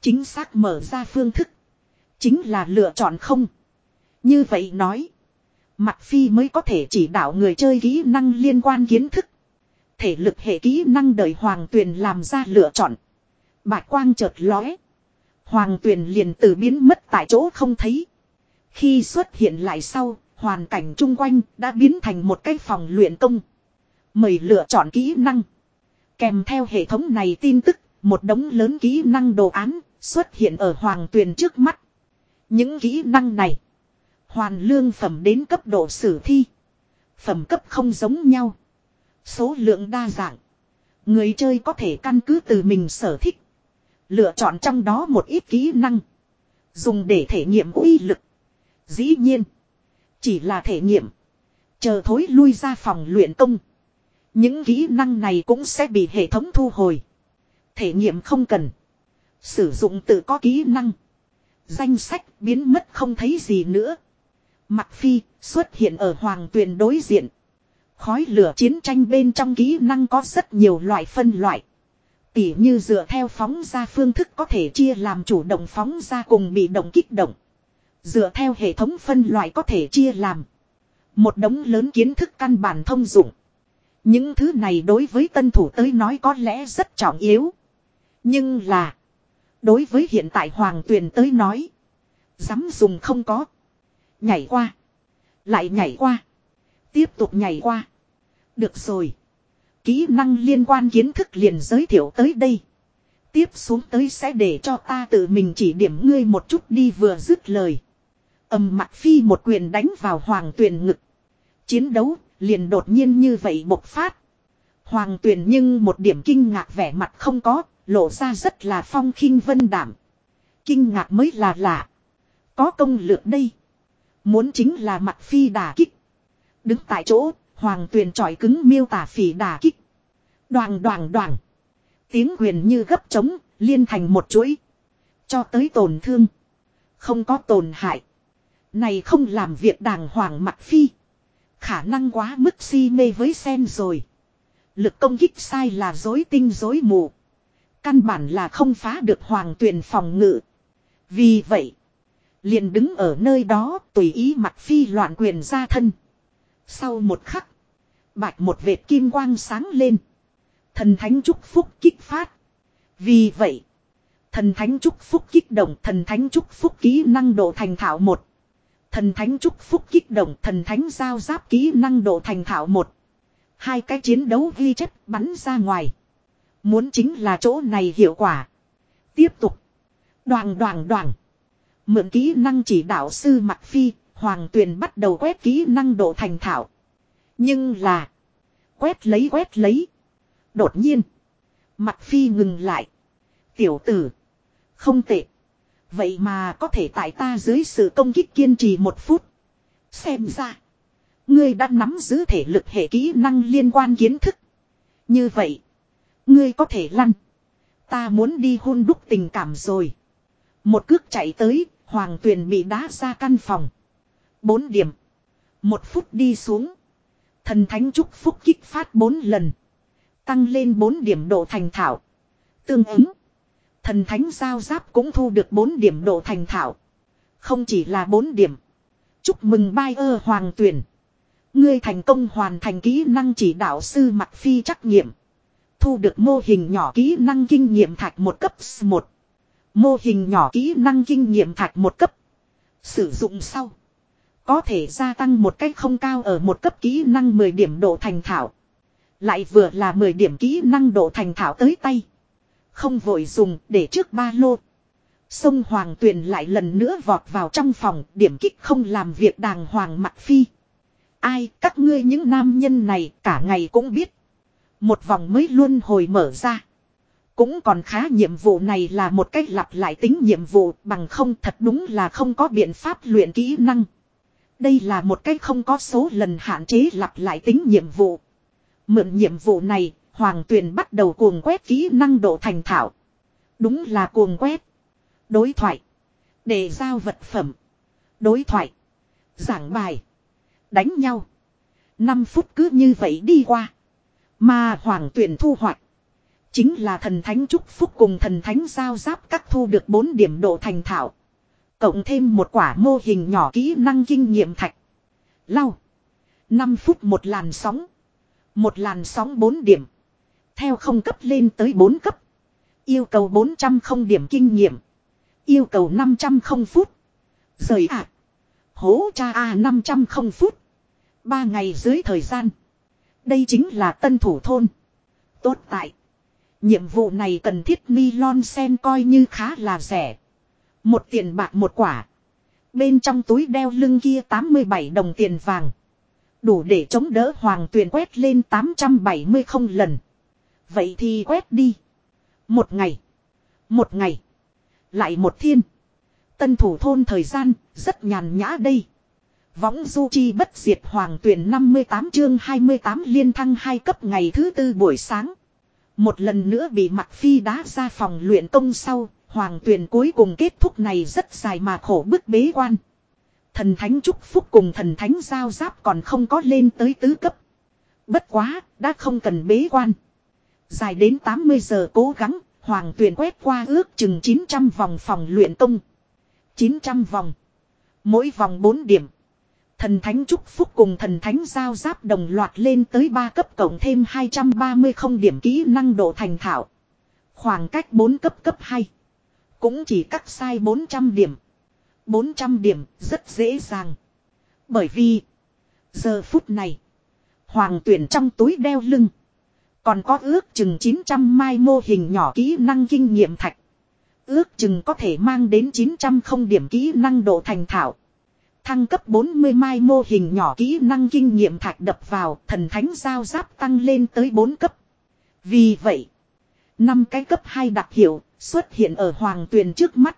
Chính xác mở ra phương thức. Chính là lựa chọn không. Như vậy nói. Mặt phi mới có thể chỉ đạo người chơi kỹ năng liên quan kiến thức. Thể lực hệ kỹ năng đời hoàng tuyền làm ra lựa chọn. Bạch quang chợt lóe. Hoàng tuyền liền từ biến mất tại chỗ không thấy. Khi xuất hiện lại sau, hoàn cảnh chung quanh đã biến thành một cái phòng luyện công. Mời lựa chọn kỹ năng. Kèm theo hệ thống này tin tức, một đống lớn kỹ năng đồ án xuất hiện ở hoàng tuyền trước mắt. Những kỹ năng này, hoàn lương phẩm đến cấp độ sử thi. Phẩm cấp không giống nhau. Số lượng đa dạng. Người chơi có thể căn cứ từ mình sở thích. Lựa chọn trong đó một ít kỹ năng. Dùng để thể nghiệm uy lực. Dĩ nhiên. Chỉ là thể nghiệm. Chờ thối lui ra phòng luyện công. Những kỹ năng này cũng sẽ bị hệ thống thu hồi. Thể nghiệm không cần. Sử dụng tự có kỹ năng. Danh sách biến mất không thấy gì nữa. Mặt phi xuất hiện ở hoàng tuyền đối diện. Khói lửa chiến tranh bên trong kỹ năng có rất nhiều loại phân loại. Tỉ như dựa theo phóng ra phương thức có thể chia làm chủ động phóng ra cùng bị động kích động. Dựa theo hệ thống phân loại có thể chia làm. Một đống lớn kiến thức căn bản thông dụng. Những thứ này đối với tân thủ tới nói có lẽ rất trọng yếu. Nhưng là. Đối với hiện tại hoàng tuyền tới nói. Dám dùng không có. Nhảy qua. Lại nhảy qua. Tiếp tục nhảy qua. Được rồi. Kỹ năng liên quan kiến thức liền giới thiệu tới đây. Tiếp xuống tới sẽ để cho ta tự mình chỉ điểm ngươi một chút đi vừa dứt lời. âm mặt phi một quyền đánh vào hoàng tuyền ngực. Chiến đấu liền đột nhiên như vậy bộc phát. Hoàng tuyển nhưng một điểm kinh ngạc vẻ mặt không có, lộ ra rất là phong khinh vân đảm. Kinh ngạc mới là lạ. Có công lược đây. Muốn chính là mặt phi đà kích. Đứng tại chỗ, hoàng tuyền trọi cứng miêu tả phỉ đà kích. Đoàn đoàn đoàn. Tiếng quyền như gấp trống, liên thành một chuỗi. Cho tới tổn thương. Không có tổn hại. Này không làm việc đàng hoàng mặt phi. Khả năng quá mức si mê với sen rồi. Lực công kích sai là dối tinh dối mù. Căn bản là không phá được hoàng tuyền phòng ngự. Vì vậy. Liền đứng ở nơi đó tùy ý mặt phi loạn quyền ra thân. Sau một khắc. Bạch một vệt kim quang sáng lên. Thần thánh chúc phúc kích phát. Vì vậy. Thần thánh chúc phúc kích động thần thánh chúc phúc kỹ năng độ thành thạo một. Thần thánh chúc phúc kích động thần thánh giao giáp kỹ năng độ thành thạo một. Hai cái chiến đấu ghi chất bắn ra ngoài. Muốn chính là chỗ này hiệu quả. Tiếp tục. Đoàn đoàn đoàn. Mượn kỹ năng chỉ đạo sư mặt Phi, Hoàng Tuyền bắt đầu quét kỹ năng độ thành thạo. Nhưng là. Quét lấy quét lấy. Đột nhiên. mặt Phi ngừng lại. Tiểu tử. Không tệ. Vậy mà có thể tại ta dưới sự công kích kiên trì một phút. Xem ra. Ngươi đã nắm giữ thể lực hệ kỹ năng liên quan kiến thức. Như vậy. Ngươi có thể lăn. Ta muốn đi hôn đúc tình cảm rồi. Một cước chạy tới, Hoàng Tuyền bị đá ra căn phòng. Bốn điểm. Một phút đi xuống. Thần Thánh chúc phúc kích phát bốn lần. Tăng lên bốn điểm độ thành thảo. Tương ứng. Thần Thánh giao giáp cũng thu được bốn điểm độ thành thảo. Không chỉ là bốn điểm. Chúc mừng bai ơ Hoàng Tuyền. Ngươi thành công hoàn thành kỹ năng chỉ đạo sư Mặc Phi trắc nghiệm. Thu được mô hình nhỏ kỹ năng kinh nghiệm thạch một cấp 1. Mô hình nhỏ kỹ năng kinh nghiệm thạch một cấp. Sử dụng sau. Có thể gia tăng một cách không cao ở một cấp kỹ năng 10 điểm độ thành thảo. Lại vừa là 10 điểm kỹ năng độ thành thảo tới tay. Không vội dùng để trước ba lô. Sông Hoàng Tuyền lại lần nữa vọt vào trong phòng, điểm kích không làm việc đàng hoàng mặt phi. Ai, các ngươi những nam nhân này cả ngày cũng biết. Một vòng mới luôn hồi mở ra. Cũng còn khá nhiệm vụ này là một cách lặp lại tính nhiệm vụ, bằng không thật đúng là không có biện pháp luyện kỹ năng. Đây là một cách không có số lần hạn chế lặp lại tính nhiệm vụ. Mượn nhiệm vụ này, Hoàng Tuyền bắt đầu cuồng quét kỹ năng độ thành thạo. Đúng là cuồng quét. Đối thoại. Đề giao vật phẩm. Đối thoại. Giảng bài. Đánh nhau. 5 phút cứ như vậy đi qua. Mà Hoàng Tuyền thu hoạch. Chính là thần thánh chúc phúc cùng thần thánh giao giáp các thu được 4 điểm độ thành thạo. Cộng thêm một quả mô hình nhỏ kỹ năng kinh nghiệm thạch. Lau. 5 phút một làn sóng. Một làn sóng 4 điểm. Theo không cấp lên tới 4 cấp. Yêu cầu 400 không điểm kinh nghiệm. Yêu cầu 500 không phút. Rời ạ. À. Hố cha A 500 không phút. 3 ngày dưới thời gian. Đây chính là tân thủ thôn. Tốt tại. Nhiệm vụ này cần thiết mi lon sen coi như khá là rẻ. Một tiền bạc một quả. Bên trong túi đeo lưng kia 87 đồng tiền vàng. Đủ để chống đỡ hoàng tuyền quét lên 870 không lần. Vậy thì quét đi. Một ngày. Một ngày. Lại một thiên. Tân thủ thôn thời gian, rất nhàn nhã đây. Võng du chi bất diệt hoàng tuyển 58 chương 28 liên thăng hai cấp ngày thứ tư buổi sáng. Một lần nữa bị mặt phi đá ra phòng luyện công sau, hoàng tuyển cuối cùng kết thúc này rất dài mà khổ bức bế quan. Thần thánh chúc phúc cùng thần thánh giao giáp còn không có lên tới tứ cấp. Bất quá, đã không cần bế quan. Dài đến 80 giờ cố gắng, hoàng tuyển quét qua ước chừng 900 vòng phòng luyện công. 900 vòng. Mỗi vòng 4 điểm. Thần thánh chúc phúc cùng thần thánh giao giáp đồng loạt lên tới 3 cấp cộng thêm 230 không điểm kỹ năng độ thành thạo. Khoảng cách 4 cấp cấp 2. Cũng chỉ cắt sai 400 điểm. 400 điểm rất dễ dàng. Bởi vì. Giờ phút này. Hoàng tuyển trong túi đeo lưng. Còn có ước chừng 900 mai mô hình nhỏ kỹ năng kinh nghiệm thạch. Ước chừng có thể mang đến 900 không điểm kỹ năng độ thành thạo. Thăng cấp 40 mai mô hình nhỏ kỹ năng kinh nghiệm thạch đập vào thần thánh giao giáp tăng lên tới 4 cấp. Vì vậy, năm cái cấp 2 đặc hiệu xuất hiện ở hoàng tuyền trước mắt.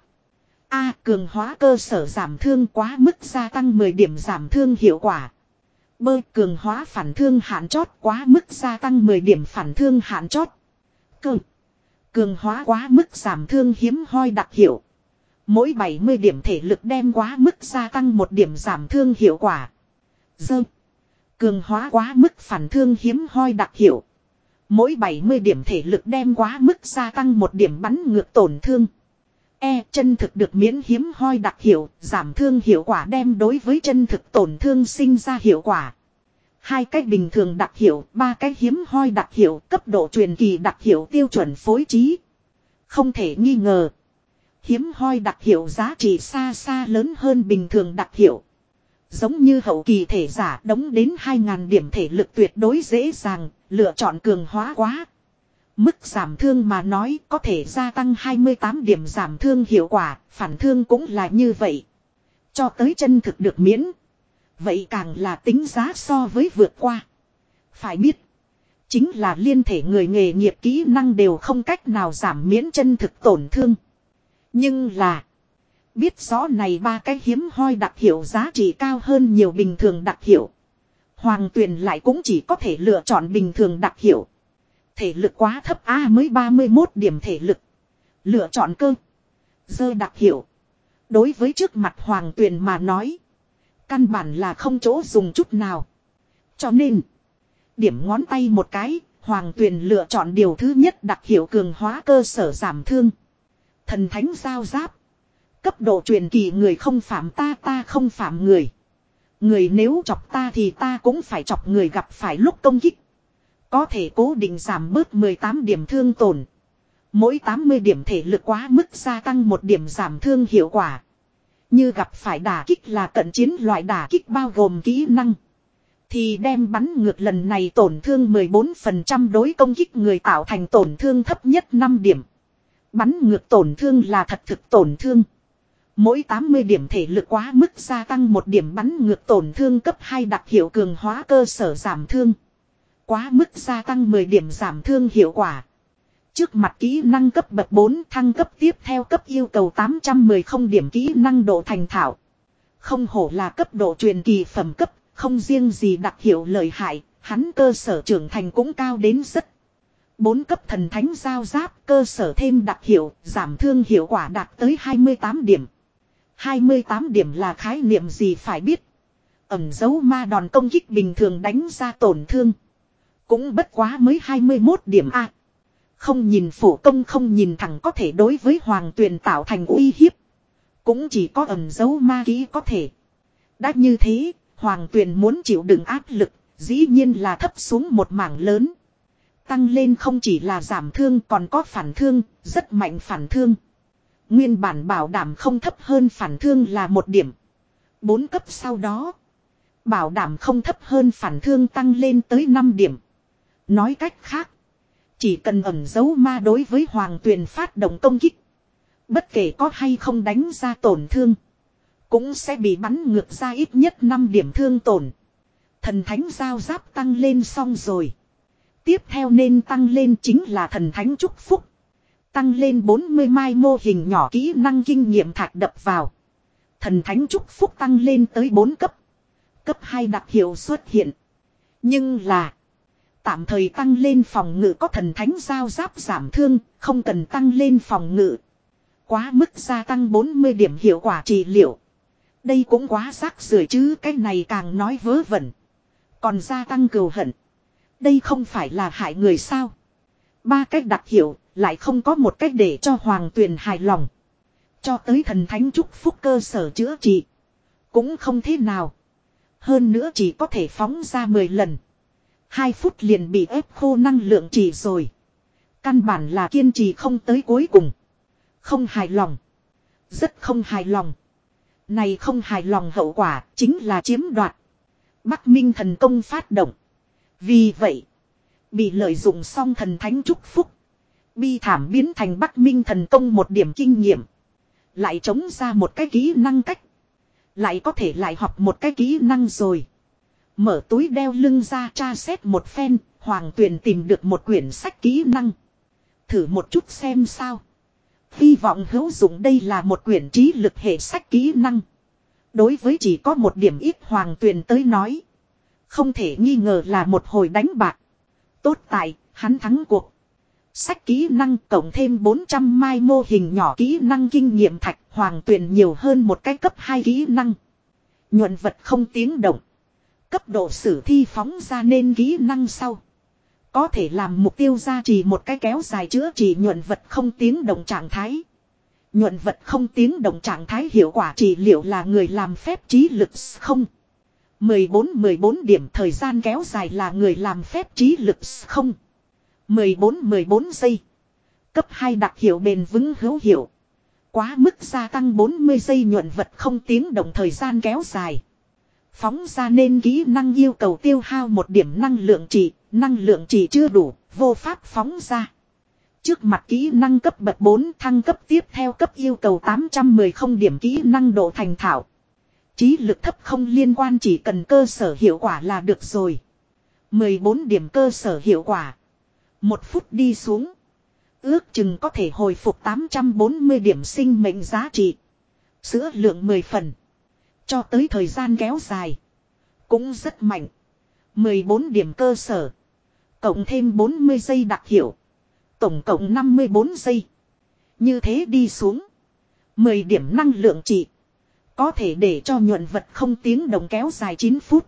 A cường hóa cơ sở giảm thương quá mức gia tăng 10 điểm giảm thương hiệu quả. b cường hóa phản thương hạn chót quá mức gia tăng 10 điểm phản thương hạn chót. cường Cường hóa quá mức giảm thương hiếm hoi đặc hiệu. Mỗi 70 điểm thể lực đem quá mức gia tăng một điểm giảm thương hiệu quả. Dơ. Cường hóa quá mức phản thương hiếm hoi đặc hiệu. Mỗi 70 điểm thể lực đem quá mức gia tăng một điểm bắn ngược tổn thương. E chân thực được miễn hiếm hoi đặc hiệu, giảm thương hiệu quả đem đối với chân thực tổn thương sinh ra hiệu quả. Hai cách bình thường đặc hiệu, ba cái hiếm hoi đặc hiệu, cấp độ truyền kỳ đặc hiệu tiêu chuẩn phối trí. Không thể nghi ngờ. Hiếm hoi đặc hiệu giá trị xa xa lớn hơn bình thường đặc hiệu. Giống như hậu kỳ thể giả đóng đến 2.000 điểm thể lực tuyệt đối dễ dàng, lựa chọn cường hóa quá. Mức giảm thương mà nói có thể gia tăng 28 điểm giảm thương hiệu quả, phản thương cũng là như vậy. Cho tới chân thực được miễn. Vậy càng là tính giá so với vượt qua. Phải biết. Chính là liên thể người nghề nghiệp kỹ năng đều không cách nào giảm miễn chân thực tổn thương. Nhưng là. Biết rõ này ba cái hiếm hoi đặc hiệu giá trị cao hơn nhiều bình thường đặc hiệu. Hoàng tuyền lại cũng chỉ có thể lựa chọn bình thường đặc hiệu. Thể lực quá thấp A mới 31 điểm thể lực. Lựa chọn cơ. Dơ đặc hiệu. Đối với trước mặt hoàng tuyền mà nói. Căn bản là không chỗ dùng chút nào. Cho nên. Điểm ngón tay một cái. Hoàng tuyền lựa chọn điều thứ nhất đặc hiệu cường hóa cơ sở giảm thương. Thần thánh giao giáp. Cấp độ truyền kỳ người không phạm ta ta không phạm người. Người nếu chọc ta thì ta cũng phải chọc người gặp phải lúc công kích. Có thể cố định giảm bớt 18 điểm thương tổn. Mỗi 80 điểm thể lực quá mức gia tăng một điểm giảm thương hiệu quả. Như gặp phải đả kích là cận chiến loại đả kích bao gồm kỹ năng. Thì đem bắn ngược lần này tổn thương 14% đối công kích người tạo thành tổn thương thấp nhất 5 điểm. Bắn ngược tổn thương là thật thực tổn thương. Mỗi 80 điểm thể lực quá mức gia tăng một điểm bắn ngược tổn thương cấp 2 đặc hiệu cường hóa cơ sở giảm thương. Quá mức gia tăng 10 điểm giảm thương hiệu quả. Trước mặt kỹ năng cấp bậc 4 thăng cấp tiếp theo cấp yêu cầu 810 không điểm kỹ năng độ thành thạo. Không hổ là cấp độ truyền kỳ phẩm cấp, không riêng gì đặc hiệu lợi hại, hắn cơ sở trưởng thành cũng cao đến rất. Bốn cấp thần thánh giao giáp cơ sở thêm đặc hiệu, giảm thương hiệu quả đạt tới 28 điểm. 28 điểm là khái niệm gì phải biết. Ẩm dấu ma đòn công kích bình thường đánh ra tổn thương. Cũng bất quá mới 21 điểm A. Không nhìn phổ công không nhìn thẳng có thể đối với hoàng tuyền tạo thành uy hiếp. Cũng chỉ có ẩm dấu ma ký có thể. Đã như thế, hoàng tuyền muốn chịu đựng áp lực, dĩ nhiên là thấp xuống một mảng lớn. Tăng lên không chỉ là giảm thương còn có phản thương, rất mạnh phản thương. Nguyên bản bảo đảm không thấp hơn phản thương là một điểm. Bốn cấp sau đó. Bảo đảm không thấp hơn phản thương tăng lên tới 5 điểm. Nói cách khác. Chỉ cần ẩn giấu ma đối với hoàng tuyền phát động công kích. Bất kể có hay không đánh ra tổn thương. Cũng sẽ bị bắn ngược ra ít nhất 5 điểm thương tổn. Thần thánh giao giáp tăng lên xong rồi. Tiếp theo nên tăng lên chính là thần thánh chúc phúc. Tăng lên 40 mai mô hình nhỏ kỹ năng kinh nghiệm thạch đập vào. Thần thánh chúc phúc tăng lên tới 4 cấp. Cấp 2 đặc hiệu xuất hiện. Nhưng là. Tạm thời tăng lên phòng ngự có thần thánh giao giáp giảm thương, không cần tăng lên phòng ngự. Quá mức gia tăng 40 điểm hiệu quả trị liệu. Đây cũng quá rác rưởi chứ cái này càng nói vớ vẩn. Còn gia tăng cừu hận. Đây không phải là hại người sao. Ba cách đặc hiệu lại không có một cách để cho hoàng tuyền hài lòng. Cho tới thần thánh chúc phúc cơ sở chữa trị. Cũng không thế nào. Hơn nữa chỉ có thể phóng ra 10 lần. 2 phút liền bị ép khô năng lượng chỉ rồi. Căn bản là kiên trì không tới cuối cùng. Không hài lòng. Rất không hài lòng. Này không hài lòng hậu quả chính là chiếm đoạt. Bắc Minh thần công phát động. Vì vậy. Bị lợi dụng xong thần thánh chúc phúc. Bi thảm biến thành Bắc Minh thần công một điểm kinh nghiệm. Lại chống ra một cái kỹ năng cách. Lại có thể lại học một cái kỹ năng rồi. Mở túi đeo lưng ra tra xét một phen, Hoàng Tuyền tìm được một quyển sách kỹ năng. Thử một chút xem sao. Hy vọng hữu dụng đây là một quyển trí lực hệ sách kỹ năng. Đối với chỉ có một điểm ít Hoàng Tuyền tới nói. Không thể nghi ngờ là một hồi đánh bạc. Tốt tại, hắn thắng cuộc. Sách kỹ năng cộng thêm 400 mai mô hình nhỏ kỹ năng kinh nghiệm thạch hoàng tuyển nhiều hơn một cái cấp 2 kỹ năng. Nhuận vật không tiếng động. Cấp độ sử thi phóng ra nên kỹ năng sau. Có thể làm mục tiêu ra chỉ một cái kéo dài chữa trị nhuận vật không tiếng động trạng thái. Nhuận vật không tiếng động trạng thái hiệu quả trị liệu là người làm phép trí lực không. 14-14 điểm thời gian kéo dài là người làm phép trí lực không. 14-14 giây. Cấp 2 đặc hiệu bền vững hữu hiệu. Quá mức gia tăng 40 giây nhuận vật không tiếng động thời gian kéo dài. Phóng ra nên kỹ năng yêu cầu tiêu hao một điểm năng lượng trị, năng lượng trị chưa đủ, vô pháp phóng ra. Trước mặt kỹ năng cấp bậc 4 thăng cấp tiếp theo cấp yêu cầu 810 không điểm kỹ năng độ thành thạo. Trí lực thấp không liên quan chỉ cần cơ sở hiệu quả là được rồi. 14 điểm cơ sở hiệu quả. Một phút đi xuống. Ước chừng có thể hồi phục 840 điểm sinh mệnh giá trị. Sữa lượng 10 phần. Cho tới thời gian kéo dài. Cũng rất mạnh. 14 điểm cơ sở. Cộng thêm 40 giây đặc hiệu. Tổng cộng 54 giây. Như thế đi xuống. 10 điểm năng lượng trị. Có thể để cho nhuận vật không tiếng đồng kéo dài 9 phút.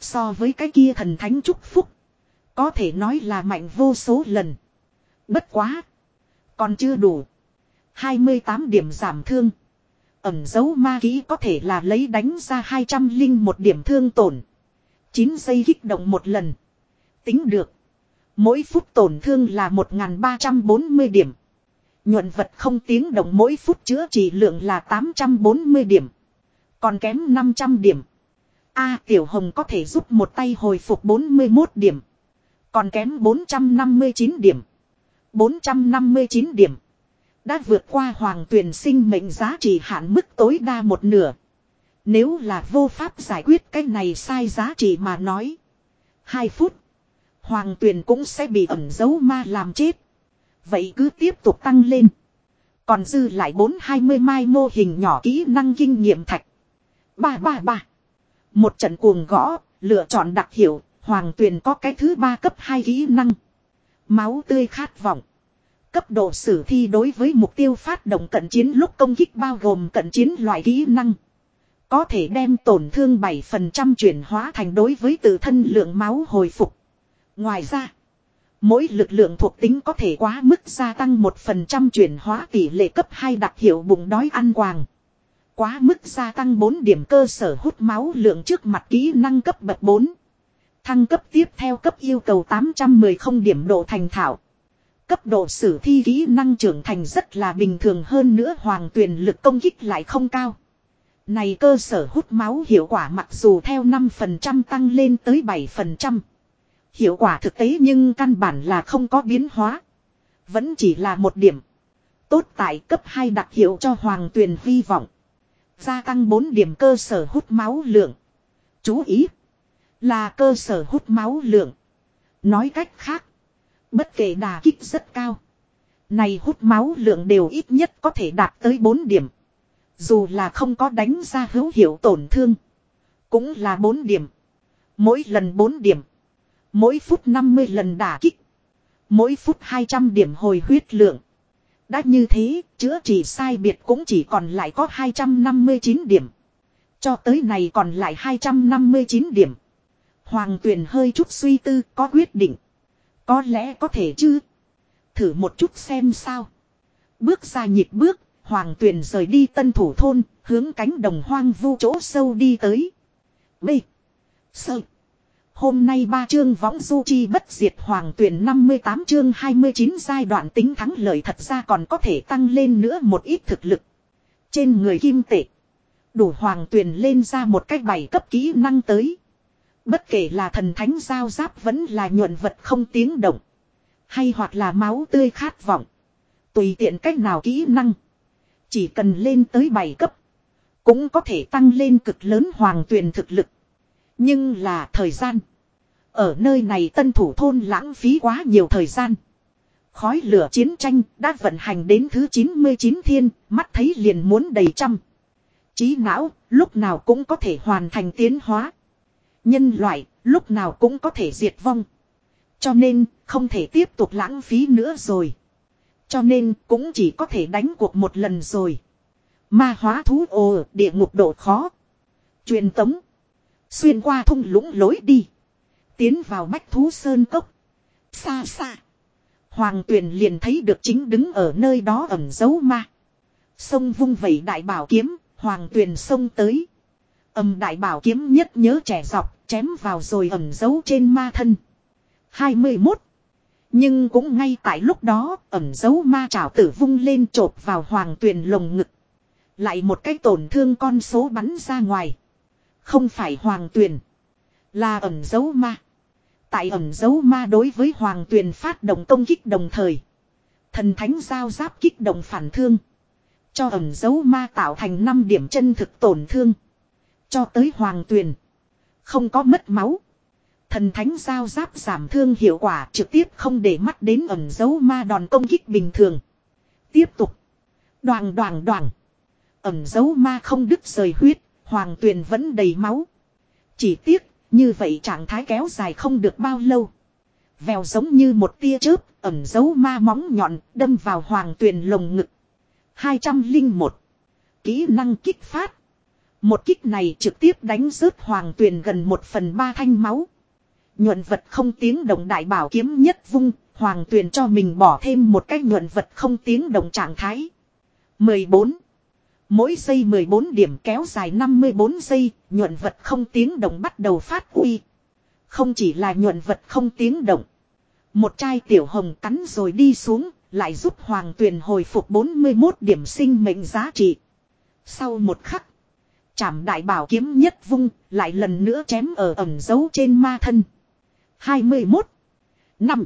So với cái kia thần thánh chúc phúc. Có thể nói là mạnh vô số lần. Bất quá. Còn chưa đủ. 28 điểm giảm thương. Ẩm dấu ma kỹ có thể là lấy đánh ra 201 điểm thương tổn. 9 giây kích động một lần. Tính được. Mỗi phút tổn thương là 1.340 điểm. Nhuận vật không tiếng động mỗi phút chữa trị lượng là 840 điểm. Còn kém 500 điểm. A Tiểu Hồng có thể giúp một tay hồi phục 41 điểm. Còn kém 459 điểm. 459 điểm. Đã vượt qua hoàng tuyển sinh mệnh giá trị hạn mức tối đa một nửa. Nếu là vô pháp giải quyết cái này sai giá trị mà nói. 2 phút. Hoàng tuyển cũng sẽ bị ẩn dấu ma làm chết. Vậy cứ tiếp tục tăng lên. Còn dư lại 420 mai mô hình nhỏ kỹ năng kinh nghiệm thạch. Ba ba ba. Một trận cuồng gõ, lựa chọn đặc hiệu, hoàng tuyền có cái thứ ba cấp hai kỹ năng. Máu tươi khát vọng. Cấp độ sử thi đối với mục tiêu phát động cận chiến lúc công kích bao gồm cận chiến loại kỹ năng. Có thể đem tổn thương 7% chuyển hóa thành đối với tự thân lượng máu hồi phục. Ngoài ra, mỗi lực lượng thuộc tính có thể quá mức gia tăng 1% chuyển hóa tỷ lệ cấp 2 đặc hiệu bụng đói ăn quàng. Quá mức gia tăng 4 điểm cơ sở hút máu lượng trước mặt kỹ năng cấp bậc 4. Thăng cấp tiếp theo cấp yêu cầu 810 không điểm độ thành thạo. Cấp độ sử thi kỹ năng trưởng thành rất là bình thường hơn nữa hoàng tuyển lực công kích lại không cao. Này cơ sở hút máu hiệu quả mặc dù theo 5% tăng lên tới 7%. Hiệu quả thực tế nhưng căn bản là không có biến hóa. Vẫn chỉ là một điểm. Tốt tại cấp 2 đặc hiệu cho hoàng tuyền hy vọng. Gia tăng 4 điểm cơ sở hút máu lượng. Chú ý. Là cơ sở hút máu lượng. Nói cách khác. Bất kể đà kích rất cao. Này hút máu lượng đều ít nhất có thể đạt tới 4 điểm. Dù là không có đánh ra hữu hiệu tổn thương. Cũng là 4 điểm. Mỗi lần 4 điểm. Mỗi phút 50 lần đả kích. Mỗi phút 200 điểm hồi huyết lượng. Đã như thế, chữa trị sai biệt cũng chỉ còn lại có 259 điểm. Cho tới này còn lại 259 điểm. Hoàng tuyền hơi chút suy tư có quyết định. Có lẽ có thể chứ. Thử một chút xem sao. Bước ra nhịp bước, Hoàng tuyền rời đi tân thủ thôn, hướng cánh đồng hoang vu chỗ sâu đi tới. B. Sơ. Hôm nay ba chương võng du chi bất diệt hoàng tuyển 58 chương 29 giai đoạn tính thắng lợi thật ra còn có thể tăng lên nữa một ít thực lực. Trên người kim tệ. Đủ hoàng tuyển lên ra một cách bảy cấp kỹ năng tới. Bất kể là thần thánh giao giáp vẫn là nhuận vật không tiếng động. Hay hoặc là máu tươi khát vọng. Tùy tiện cách nào kỹ năng. Chỉ cần lên tới 7 cấp. Cũng có thể tăng lên cực lớn hoàng tuyển thực lực. Nhưng là thời gian. Ở nơi này tân thủ thôn lãng phí quá nhiều thời gian. Khói lửa chiến tranh đã vận hành đến thứ 99 thiên, mắt thấy liền muốn đầy trăm. Trí não, lúc nào cũng có thể hoàn thành tiến hóa. Nhân loại, lúc nào cũng có thể diệt vong. Cho nên, không thể tiếp tục lãng phí nữa rồi. Cho nên, cũng chỉ có thể đánh cuộc một lần rồi. Ma hóa thú ồ, địa ngục độ khó. Truyền tống. Xuyên qua thung lũng lối đi. Tiến vào bách thú sơn cốc. Xa xa. Hoàng tuyền liền thấy được chính đứng ở nơi đó ẩn giấu ma. Sông vung vẩy đại bảo kiếm, hoàng tuyền sông tới. ầm đại bảo kiếm nhất nhớ trẻ dọc, chém vào rồi ẩn giấu trên ma thân. 21. Nhưng cũng ngay tại lúc đó, ẩn dấu ma trảo tử vung lên chộp vào hoàng tuyền lồng ngực. Lại một cái tổn thương con số bắn ra ngoài. Không phải hoàng tuyền. Là ẩn dấu ma. Tại ẩn dấu ma đối với hoàng tuyền phát động công kích đồng thời. Thần thánh giao giáp kích động phản thương. Cho ẩn dấu ma tạo thành 5 điểm chân thực tổn thương. Cho tới hoàng tuyền. Không có mất máu. Thần thánh giao giáp giảm thương hiệu quả trực tiếp không để mắt đến ẩn dấu ma đòn công kích bình thường. Tiếp tục. Đoàn đoàn đoàn. Ẩn dấu ma không đứt rời huyết. Hoàng tuyền vẫn đầy máu. Chỉ tiếc như vậy trạng thái kéo dài không được bao lâu. Vèo giống như một tia chớp, ẩm dấu ma móng nhọn, đâm vào hoàng tuyền lồng ngực. 201. Kỹ năng kích phát. Một kích này trực tiếp đánh rớt hoàng tuyền gần một phần ba thanh máu. Nhuận vật không tiếng động đại bảo kiếm nhất vung, hoàng tuyền cho mình bỏ thêm một cái nhuận vật không tiếng động trạng thái. 14. Mỗi giây 14 điểm kéo dài 54 giây, nhuận vật không tiếng động bắt đầu phát uy. Không chỉ là nhuận vật không tiếng động. Một chai tiểu hồng cắn rồi đi xuống, lại giúp Hoàng Tuyền hồi phục 41 điểm sinh mệnh giá trị. Sau một khắc, chảm đại bảo kiếm nhất vung, lại lần nữa chém ở ẩm dấu trên ma thân. 21. năm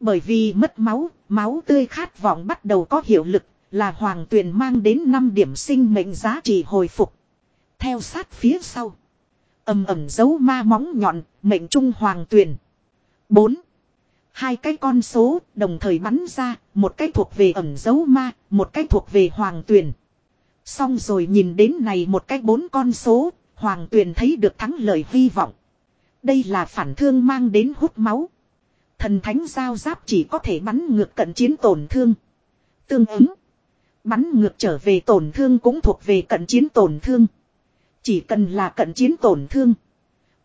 Bởi vì mất máu, máu tươi khát vọng bắt đầu có hiệu lực, là hoàng tuyền mang đến 5 điểm sinh mệnh giá trị hồi phục. Theo sát phía sau. ầm ầm dấu ma móng nhọn, mệnh trung hoàng tuyền. 4. Hai cái con số đồng thời bắn ra, một cái thuộc về ẩm dấu ma, một cái thuộc về hoàng tuyền. Xong rồi nhìn đến này một cái bốn con số, hoàng tuyền thấy được thắng lợi hy vọng. Đây là phản thương mang đến hút máu. Thần thánh giao giáp chỉ có thể bắn ngược cận chiến tổn thương. Tương ứng. Bắn ngược trở về tổn thương cũng thuộc về cận chiến tổn thương. Chỉ cần là cận chiến tổn thương.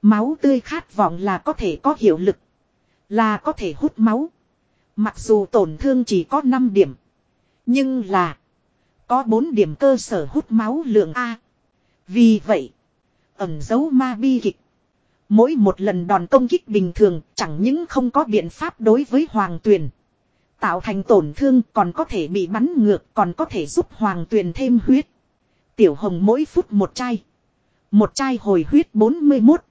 Máu tươi khát vọng là có thể có hiệu lực. Là có thể hút máu. Mặc dù tổn thương chỉ có 5 điểm. Nhưng là. Có 4 điểm cơ sở hút máu lượng A. Vì vậy. Ẩm dấu ma bi kịch. Mỗi một lần đòn công kích bình thường chẳng những không có biện pháp đối với hoàng tuyền tạo thành tổn thương còn có thể bị bắn ngược, còn có thể giúp hoàng tuyền thêm huyết. Tiểu hồng mỗi phút một chai. Một chai hồi huyết 41.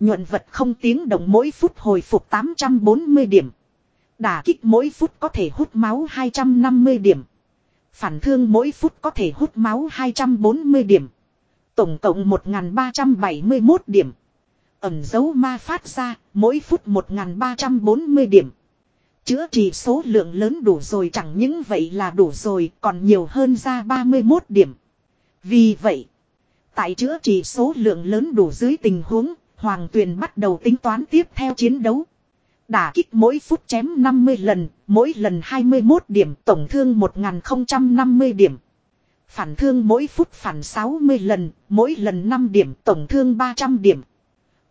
Nhuận vật không tiếng động mỗi phút hồi phục 840 điểm. Đả kích mỗi phút có thể hút máu 250 điểm. Phản thương mỗi phút có thể hút máu 240 điểm. Tổng cộng 1371 điểm. Ẩm dấu ma phát ra mỗi phút 1340 điểm. Chữa trị số lượng lớn đủ rồi chẳng những vậy là đủ rồi còn nhiều hơn ra 31 điểm. Vì vậy, tại chữa trị số lượng lớn đủ dưới tình huống, Hoàng Tuyền bắt đầu tính toán tiếp theo chiến đấu. Đả kích mỗi phút chém 50 lần, mỗi lần 21 điểm, tổng thương 1050 điểm. Phản thương mỗi phút phản 60 lần, mỗi lần 5 điểm, tổng thương 300 điểm.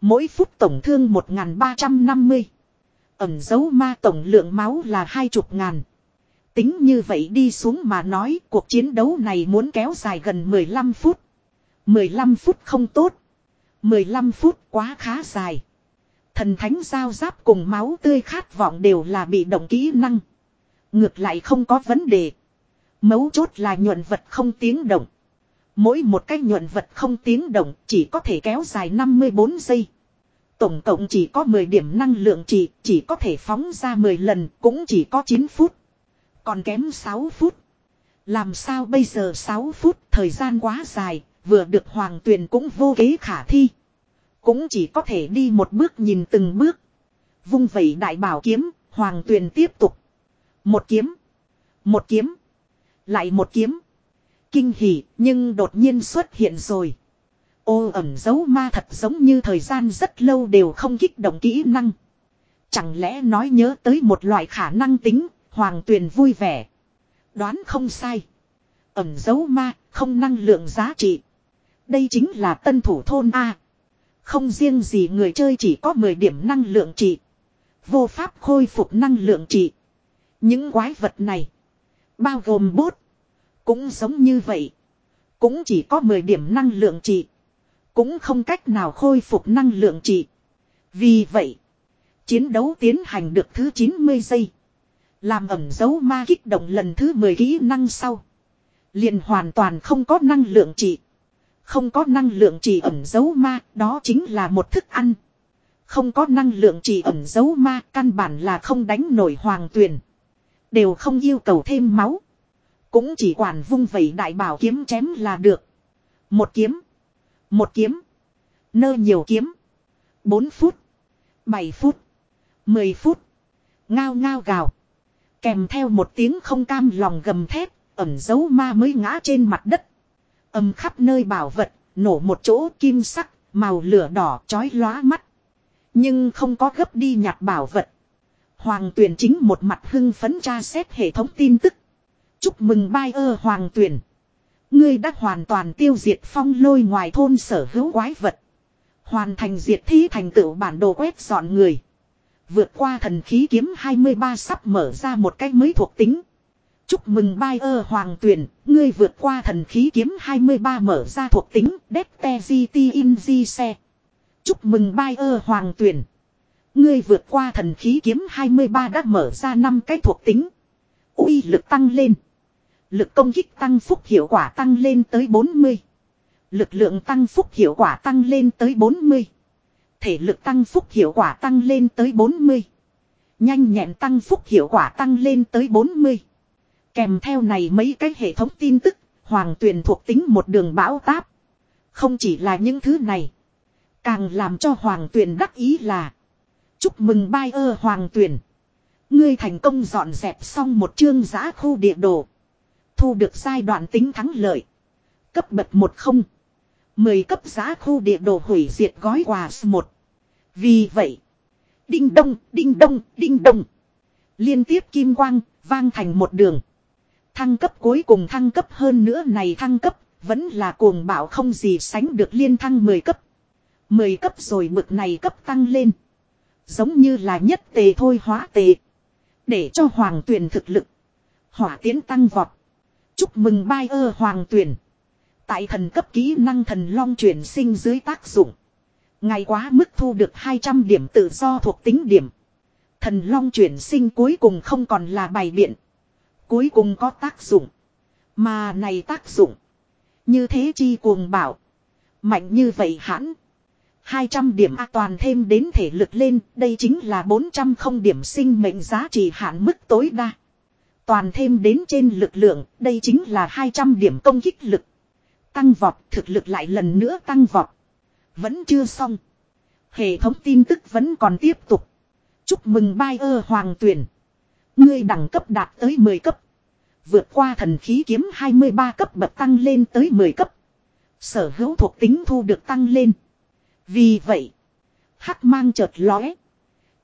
Mỗi phút tổng thương 1350. Ẩm dấu ma tổng lượng máu là hai chục ngàn. Tính như vậy đi xuống mà nói, cuộc chiến đấu này muốn kéo dài gần 15 phút. 15 phút không tốt. 15 phút quá khá dài. Thần thánh giao giáp cùng máu tươi khát vọng đều là bị động kỹ năng. Ngược lại không có vấn đề. Mấu chốt là nhuận vật không tiếng động. Mỗi một cái nhuận vật không tiếng động chỉ có thể kéo dài 54 giây. Tổng cộng chỉ có 10 điểm năng lượng chỉ, chỉ có thể phóng ra 10 lần, cũng chỉ có 9 phút. Còn kém 6 phút. Làm sao bây giờ 6 phút, thời gian quá dài, vừa được hoàng tuyền cũng vô kế khả thi. Cũng chỉ có thể đi một bước nhìn từng bước. Vung vẩy đại bảo kiếm, hoàng tuyền tiếp tục. Một kiếm. Một kiếm. Lại một kiếm. Kinh hỉ, nhưng đột nhiên xuất hiện rồi. Ô ẩm dấu ma thật giống như thời gian rất lâu đều không kích động kỹ năng. Chẳng lẽ nói nhớ tới một loại khả năng tính, hoàng tuyền vui vẻ. Đoán không sai. Ẩm dấu ma, không năng lượng giá trị. Đây chính là tân thủ thôn A. Không riêng gì người chơi chỉ có 10 điểm năng lượng trị. Vô pháp khôi phục năng lượng trị. Những quái vật này. Bao gồm bốt. Cũng giống như vậy. Cũng chỉ có 10 điểm năng lượng trị. Cũng không cách nào khôi phục năng lượng trị. Vì vậy. Chiến đấu tiến hành được thứ 90 giây. Làm ẩm dấu ma kích động lần thứ 10 kỹ năng sau. Liền hoàn toàn không có năng lượng trị. Không có năng lượng trị ẩn dấu ma, đó chính là một thức ăn. Không có năng lượng trị ẩn dấu ma, căn bản là không đánh nổi hoàng tuyền. Đều không yêu cầu thêm máu. Cũng chỉ quản vung vẩy đại bảo kiếm chém là được. Một kiếm. Một kiếm. Nơ nhiều kiếm. Bốn phút. Bảy phút. Mười phút. Ngao ngao gào. Kèm theo một tiếng không cam lòng gầm thét, ẩn dấu ma mới ngã trên mặt đất. Âm khắp nơi bảo vật, nổ một chỗ kim sắc, màu lửa đỏ chói lóa mắt. Nhưng không có gấp đi nhặt bảo vật. Hoàng tuyển chính một mặt hưng phấn tra xét hệ thống tin tức. Chúc mừng bai ơ hoàng tuyển. Ngươi đã hoàn toàn tiêu diệt phong lôi ngoài thôn sở hữu quái vật. Hoàn thành diệt thi thành tựu bản đồ quét dọn người. Vượt qua thần khí kiếm 23 sắp mở ra một cách mới thuộc tính. Chúc mừng bai ơ hoàng tuyển, ngươi vượt qua thần khí kiếm 23 mở ra thuộc tính, Depte GT in di xe. Chúc mừng bai ơ hoàng tuyển. Ngươi vượt qua thần khí kiếm 23 đã mở ra năm cái thuộc tính. uy lực tăng lên. Lực công kích tăng phúc hiệu quả tăng lên tới 40. Lực lượng tăng phúc hiệu quả tăng lên tới 40. Thể lực tăng phúc hiệu quả tăng lên tới 40. Nhanh nhẹn tăng phúc hiệu quả tăng lên tới 40. Kèm theo này mấy cái hệ thống tin tức, hoàng tuyền thuộc tính một đường bão táp. Không chỉ là những thứ này. Càng làm cho hoàng tuyền đắc ý là. Chúc mừng bai ơ hoàng tuyền. Ngươi thành công dọn dẹp xong một chương giã khu địa đồ. Thu được giai đoạn tính thắng lợi. Cấp bậc một không. Mười cấp giá khu địa đồ hủy diệt gói quà một. Vì vậy. Đinh đông, đinh đông, đinh đông. Liên tiếp kim quang, vang thành một đường. Thăng cấp cuối cùng thăng cấp hơn nữa này thăng cấp, vẫn là cuồng bạo không gì sánh được liên thăng 10 cấp. 10 cấp rồi mực này cấp tăng lên. Giống như là nhất tề thôi hóa tề. Để cho hoàng tuyển thực lực. Hỏa tiến tăng vọt. Chúc mừng bai ơ hoàng tuyển. Tại thần cấp kỹ năng thần long chuyển sinh dưới tác dụng. Ngày quá mức thu được 200 điểm tự do thuộc tính điểm. Thần long chuyển sinh cuối cùng không còn là bài biện cuối cùng có tác dụng. Mà này tác dụng. Như thế chi cuồng bảo. Mạnh như vậy hãn. 200 điểm A toàn thêm đến thể lực lên, đây chính là 400 không điểm sinh mệnh giá trị hạn mức tối đa. Toàn thêm đến trên lực lượng, đây chính là 200 điểm công kích lực. Tăng vọt, thực lực lại lần nữa tăng vọt. Vẫn chưa xong. Hệ thống tin tức vẫn còn tiếp tục. Chúc mừng bai ơ hoàng tuyển. Ngươi đẳng cấp đạt tới 10 cấp. Vượt qua thần khí kiếm 23 cấp bậc tăng lên tới 10 cấp. Sở hữu thuộc tính thu được tăng lên. Vì vậy, hắc mang chợt lóe.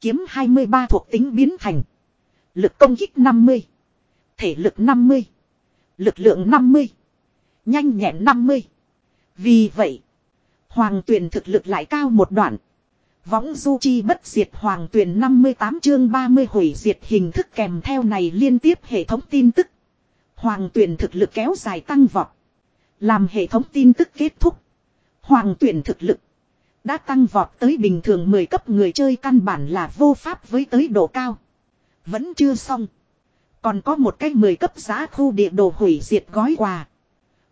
Kiếm 23 thuộc tính biến thành. Lực công kích 50. Thể lực 50. Lực lượng 50. Nhanh nhẹn 50. Vì vậy, hoàng tuyển thực lực lại cao một đoạn. Võng du chi bất diệt hoàng tuyển 58 chương 30 hủy diệt hình thức kèm theo này liên tiếp hệ thống tin tức. Hoàng tuyển thực lực kéo dài tăng vọt. Làm hệ thống tin tức kết thúc. Hoàng tuyển thực lực. Đã tăng vọt tới bình thường 10 cấp người chơi căn bản là vô pháp với tới độ cao. Vẫn chưa xong. Còn có một cái 10 cấp giá khu địa đồ hủy diệt gói quà.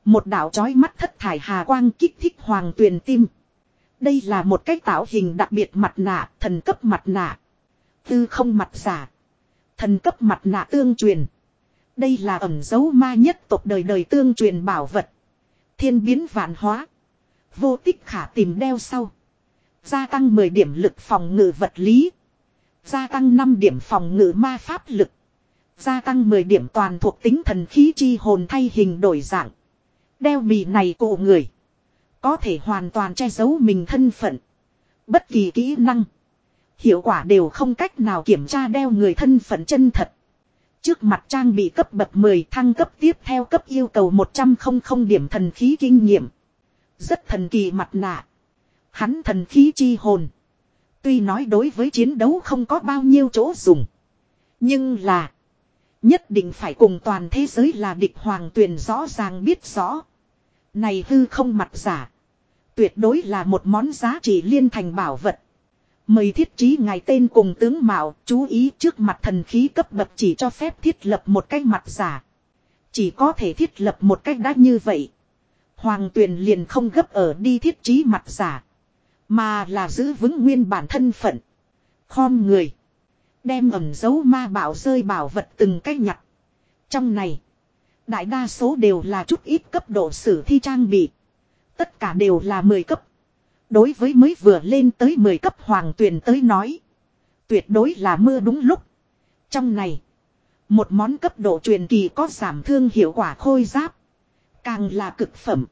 Một đảo chói mắt thất thải hà quang kích thích hoàng tuyền tim. Đây là một cái tạo hình đặc biệt mặt nạ, thần cấp mặt nạ. Tư không mặt giả. Thần cấp mặt nạ tương truyền. Đây là ẩm dấu ma nhất tộc đời đời tương truyền bảo vật. Thiên biến vạn hóa. Vô tích khả tìm đeo sau. Gia tăng 10 điểm lực phòng ngự vật lý. Gia tăng 5 điểm phòng ngự ma pháp lực. Gia tăng 10 điểm toàn thuộc tính thần khí chi hồn thay hình đổi dạng. Đeo bị này cụ người. Có thể hoàn toàn che giấu mình thân phận. Bất kỳ kỹ năng. Hiệu quả đều không cách nào kiểm tra đeo người thân phận chân thật. Trước mặt trang bị cấp bậc 10 thăng cấp tiếp theo cấp yêu cầu 100 không điểm thần khí kinh nghiệm. Rất thần kỳ mặt nạ. Hắn thần khí chi hồn. Tuy nói đối với chiến đấu không có bao nhiêu chỗ dùng. Nhưng là. Nhất định phải cùng toàn thế giới là địch hoàng tuyền rõ ràng biết rõ. Này hư không mặt giả. Tuyệt đối là một món giá trị liên thành bảo vật. Mời thiết trí ngài tên cùng tướng mạo, chú ý trước mặt thần khí cấp bậc chỉ cho phép thiết lập một cái mặt giả. Chỉ có thể thiết lập một cách đã như vậy. Hoàng tuyền liền không gấp ở đi thiết trí mặt giả. Mà là giữ vững nguyên bản thân phận. Khom người. Đem ẩm dấu ma bảo rơi bảo vật từng cách nhặt. Trong này. Đại đa số đều là chút ít cấp độ sử thi trang bị. Tất cả đều là 10 cấp. Đối với mới vừa lên tới 10 cấp hoàng tuyển tới nói. Tuyệt đối là mưa đúng lúc. Trong này. Một món cấp độ truyền kỳ có giảm thương hiệu quả khôi giáp. Càng là cực phẩm.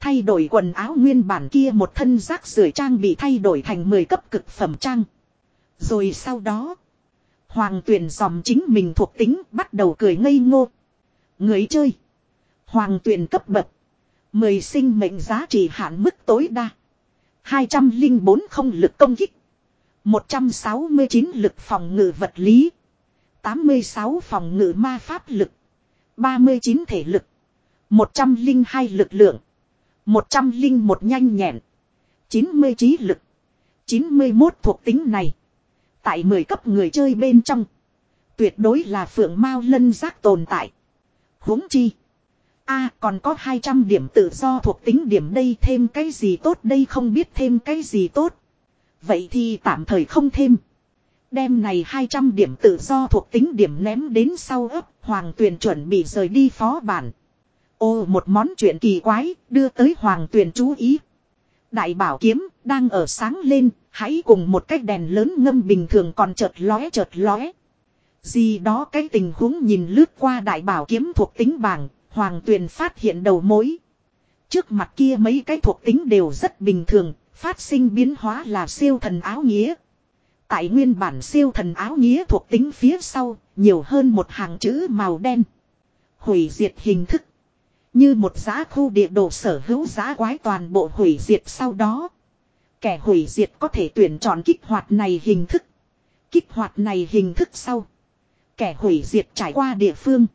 Thay đổi quần áo nguyên bản kia một thân rác rưởi trang bị thay đổi thành 10 cấp cực phẩm trang. Rồi sau đó. Hoàng tuyển dòm chính mình thuộc tính, bắt đầu cười ngây ngô. Người chơi. Hoàng tuyển cấp bậc. Mười sinh mệnh giá trị hạn mức tối đa. 204 không lực công kích. 169 lực phòng ngự vật lý. 86 phòng ngự ma pháp lực. 39 thể lực. 102 lực lượng. 101 nhanh nhẹn. 90 trí lực. 91 thuộc tính này. Tại 10 cấp người chơi bên trong. Tuyệt đối là phượng mao lân giác tồn tại. huống chi. a còn có 200 điểm tự do thuộc tính điểm đây thêm cái gì tốt đây không biết thêm cái gì tốt. Vậy thì tạm thời không thêm. Đêm này 200 điểm tự do thuộc tính điểm ném đến sau ấp, Hoàng Tuyền chuẩn bị rời đi phó bản. Ô một món chuyện kỳ quái, đưa tới Hoàng Tuyền chú ý. Đại bảo kiếm, đang ở sáng lên, hãy cùng một cái đèn lớn ngâm bình thường còn chợt lóe chợt lóe. Gì đó cái tình huống nhìn lướt qua đại bảo kiếm thuộc tính bảng, Hoàng Tuyền phát hiện đầu mối. Trước mặt kia mấy cái thuộc tính đều rất bình thường, phát sinh biến hóa là siêu thần áo nghĩa. Tại nguyên bản siêu thần áo nghĩa thuộc tính phía sau, nhiều hơn một hàng chữ màu đen. Hủy diệt hình thức. Như một giá khu địa đồ sở hữu giá quái toàn bộ hủy diệt sau đó. Kẻ hủy diệt có thể tuyển chọn kích hoạt này hình thức. Kích hoạt này hình thức sau. Kẻ hủy diệt trải qua địa phương.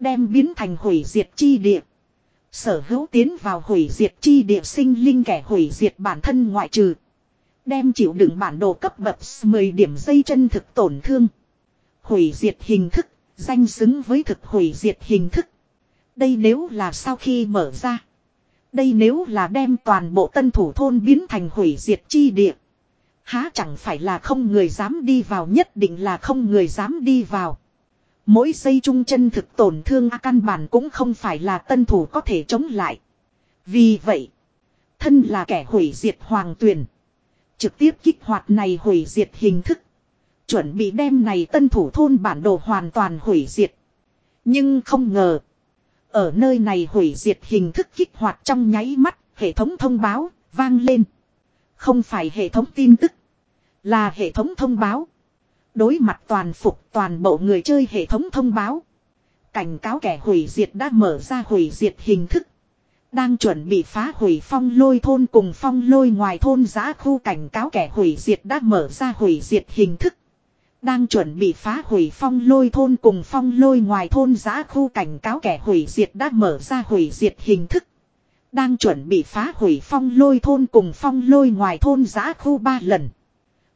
Đem biến thành hủy diệt chi địa. Sở hữu tiến vào hủy diệt chi địa sinh linh kẻ hủy diệt bản thân ngoại trừ. Đem chịu đựng bản đồ cấp bậc 10 điểm dây chân thực tổn thương. Hủy diệt hình thức, danh xứng với thực hủy diệt hình thức. Đây nếu là sau khi mở ra. Đây nếu là đem toàn bộ tân thủ thôn biến thành hủy diệt chi địa. Há chẳng phải là không người dám đi vào nhất định là không người dám đi vào. Mỗi giây trung chân thực tổn thương căn bản cũng không phải là tân thủ có thể chống lại. Vì vậy, thân là kẻ hủy diệt hoàng tuyển. Trực tiếp kích hoạt này hủy diệt hình thức. Chuẩn bị đem này tân thủ thôn bản đồ hoàn toàn hủy diệt. Nhưng không ngờ. Ở nơi này hủy diệt hình thức kích hoạt trong nháy mắt, hệ thống thông báo, vang lên. Không phải hệ thống tin tức, là hệ thống thông báo. Đối mặt toàn phục toàn bộ người chơi hệ thống thông báo. Cảnh cáo kẻ hủy diệt đã mở ra hủy diệt hình thức. Đang chuẩn bị phá hủy phong lôi thôn cùng phong lôi ngoài thôn giã khu cảnh cáo kẻ hủy diệt đã mở ra hủy diệt hình thức. Đang chuẩn bị phá hủy phong lôi thôn cùng phong lôi ngoài thôn giã khu cảnh cáo kẻ hủy diệt đã mở ra hủy diệt hình thức. Đang chuẩn bị phá hủy phong lôi thôn cùng phong lôi ngoài thôn giã khu ba lần.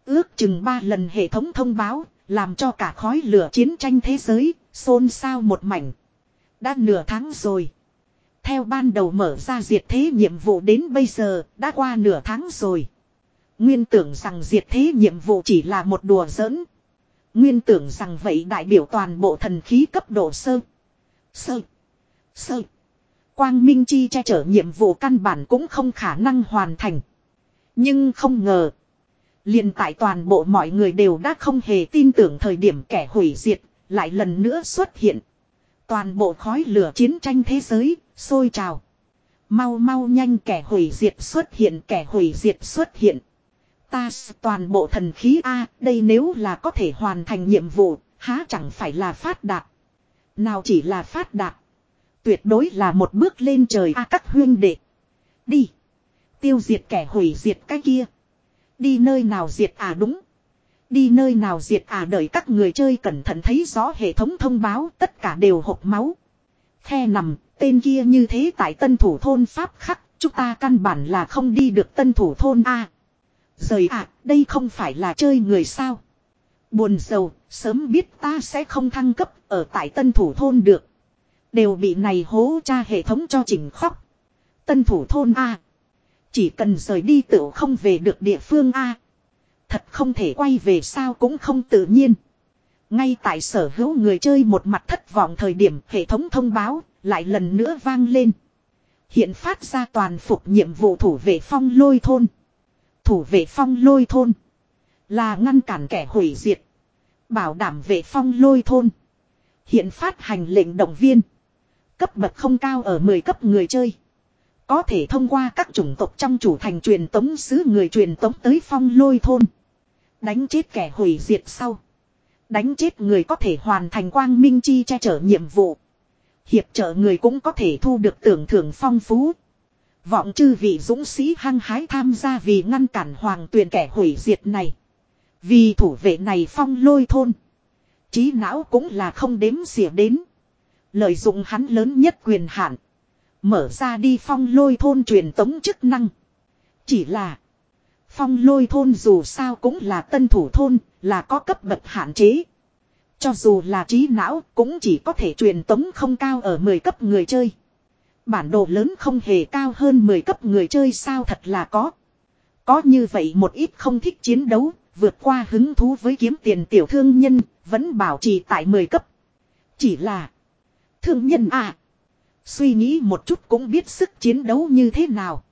Ước chừng ba lần hệ thống thông báo, làm cho cả khói lửa chiến tranh thế giới, xôn xao một mảnh. Đã nửa tháng rồi. Theo ban đầu mở ra diệt thế nhiệm vụ đến bây giờ, đã qua nửa tháng rồi. Nguyên tưởng rằng diệt thế nhiệm vụ chỉ là một đùa giỡn. Nguyên tưởng rằng vậy đại biểu toàn bộ thần khí cấp độ sơ. Sơ. Sơ. Quang Minh Chi che chở nhiệm vụ căn bản cũng không khả năng hoàn thành. Nhưng không ngờ. liền tại toàn bộ mọi người đều đã không hề tin tưởng thời điểm kẻ hủy diệt, lại lần nữa xuất hiện. Toàn bộ khói lửa chiến tranh thế giới, sôi trào. Mau mau nhanh kẻ hủy diệt xuất hiện, kẻ hủy diệt xuất hiện. Ta toàn bộ thần khí A, đây nếu là có thể hoàn thành nhiệm vụ, há chẳng phải là phát đạt. Nào chỉ là phát đạt. Tuyệt đối là một bước lên trời A các huyên đệ. Đi. Tiêu diệt kẻ hủy diệt cái kia. Đi nơi nào diệt à đúng. Đi nơi nào diệt à đợi các người chơi cẩn thận thấy rõ hệ thống thông báo tất cả đều hộp máu. Khe nằm, tên kia như thế tại tân thủ thôn Pháp khắc, chúng ta căn bản là không đi được tân thủ thôn A. Rời à, đây không phải là chơi người sao. Buồn sầu, sớm biết ta sẽ không thăng cấp ở tại tân thủ thôn được. Đều bị này hố cha hệ thống cho chỉnh khóc. Tân thủ thôn A. Chỉ cần rời đi tự không về được địa phương A. Thật không thể quay về sao cũng không tự nhiên. Ngay tại sở hữu người chơi một mặt thất vọng thời điểm hệ thống thông báo lại lần nữa vang lên. Hiện phát ra toàn phục nhiệm vụ thủ vệ phong lôi thôn. Thủ vệ phong lôi thôn. Là ngăn cản kẻ hủy diệt. Bảo đảm vệ phong lôi thôn. Hiện phát hành lệnh động viên. Cấp bậc không cao ở 10 cấp người chơi. Có thể thông qua các chủng tộc trong chủ thành truyền tống sứ người truyền tống tới phong lôi thôn. Đánh chết kẻ hủy diệt sau. Đánh chết người có thể hoàn thành quang minh chi che chở nhiệm vụ. Hiệp trợ người cũng có thể thu được tưởng thưởng phong phú. Vọng chư vị dũng sĩ hăng hái tham gia vì ngăn cản hoàng tuyền kẻ hủy diệt này. Vì thủ vệ này phong lôi thôn. Trí não cũng là không đếm xỉa đến. Lợi dụng hắn lớn nhất quyền hạn. Mở ra đi phong lôi thôn truyền tống chức năng. Chỉ là. Phong lôi thôn dù sao cũng là tân thủ thôn, là có cấp bậc hạn chế. Cho dù là trí não cũng chỉ có thể truyền tống không cao ở 10 cấp người chơi. Bản đồ lớn không hề cao hơn 10 cấp người chơi sao thật là có. Có như vậy một ít không thích chiến đấu, vượt qua hứng thú với kiếm tiền tiểu thương nhân, vẫn bảo trì tại 10 cấp. Chỉ là thương nhân à. Suy nghĩ một chút cũng biết sức chiến đấu như thế nào.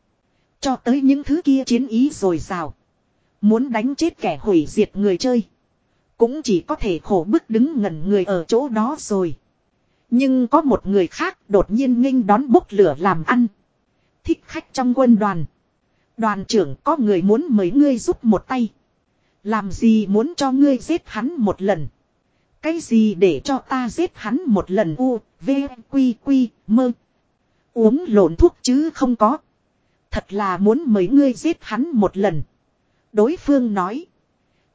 Cho tới những thứ kia chiến ý rồi rào. Muốn đánh chết kẻ hủy diệt người chơi. Cũng chỉ có thể khổ bức đứng ngẩn người ở chỗ đó rồi. Nhưng có một người khác đột nhiên nghênh đón bốc lửa làm ăn. Thích khách trong quân đoàn. Đoàn trưởng có người muốn mời ngươi giúp một tay. Làm gì muốn cho ngươi giết hắn một lần. Cái gì để cho ta giết hắn một lần u, v, quy, quy, mơ. Uống lộn thuốc chứ không có. Thật là muốn mời ngươi giết hắn một lần. Đối phương nói.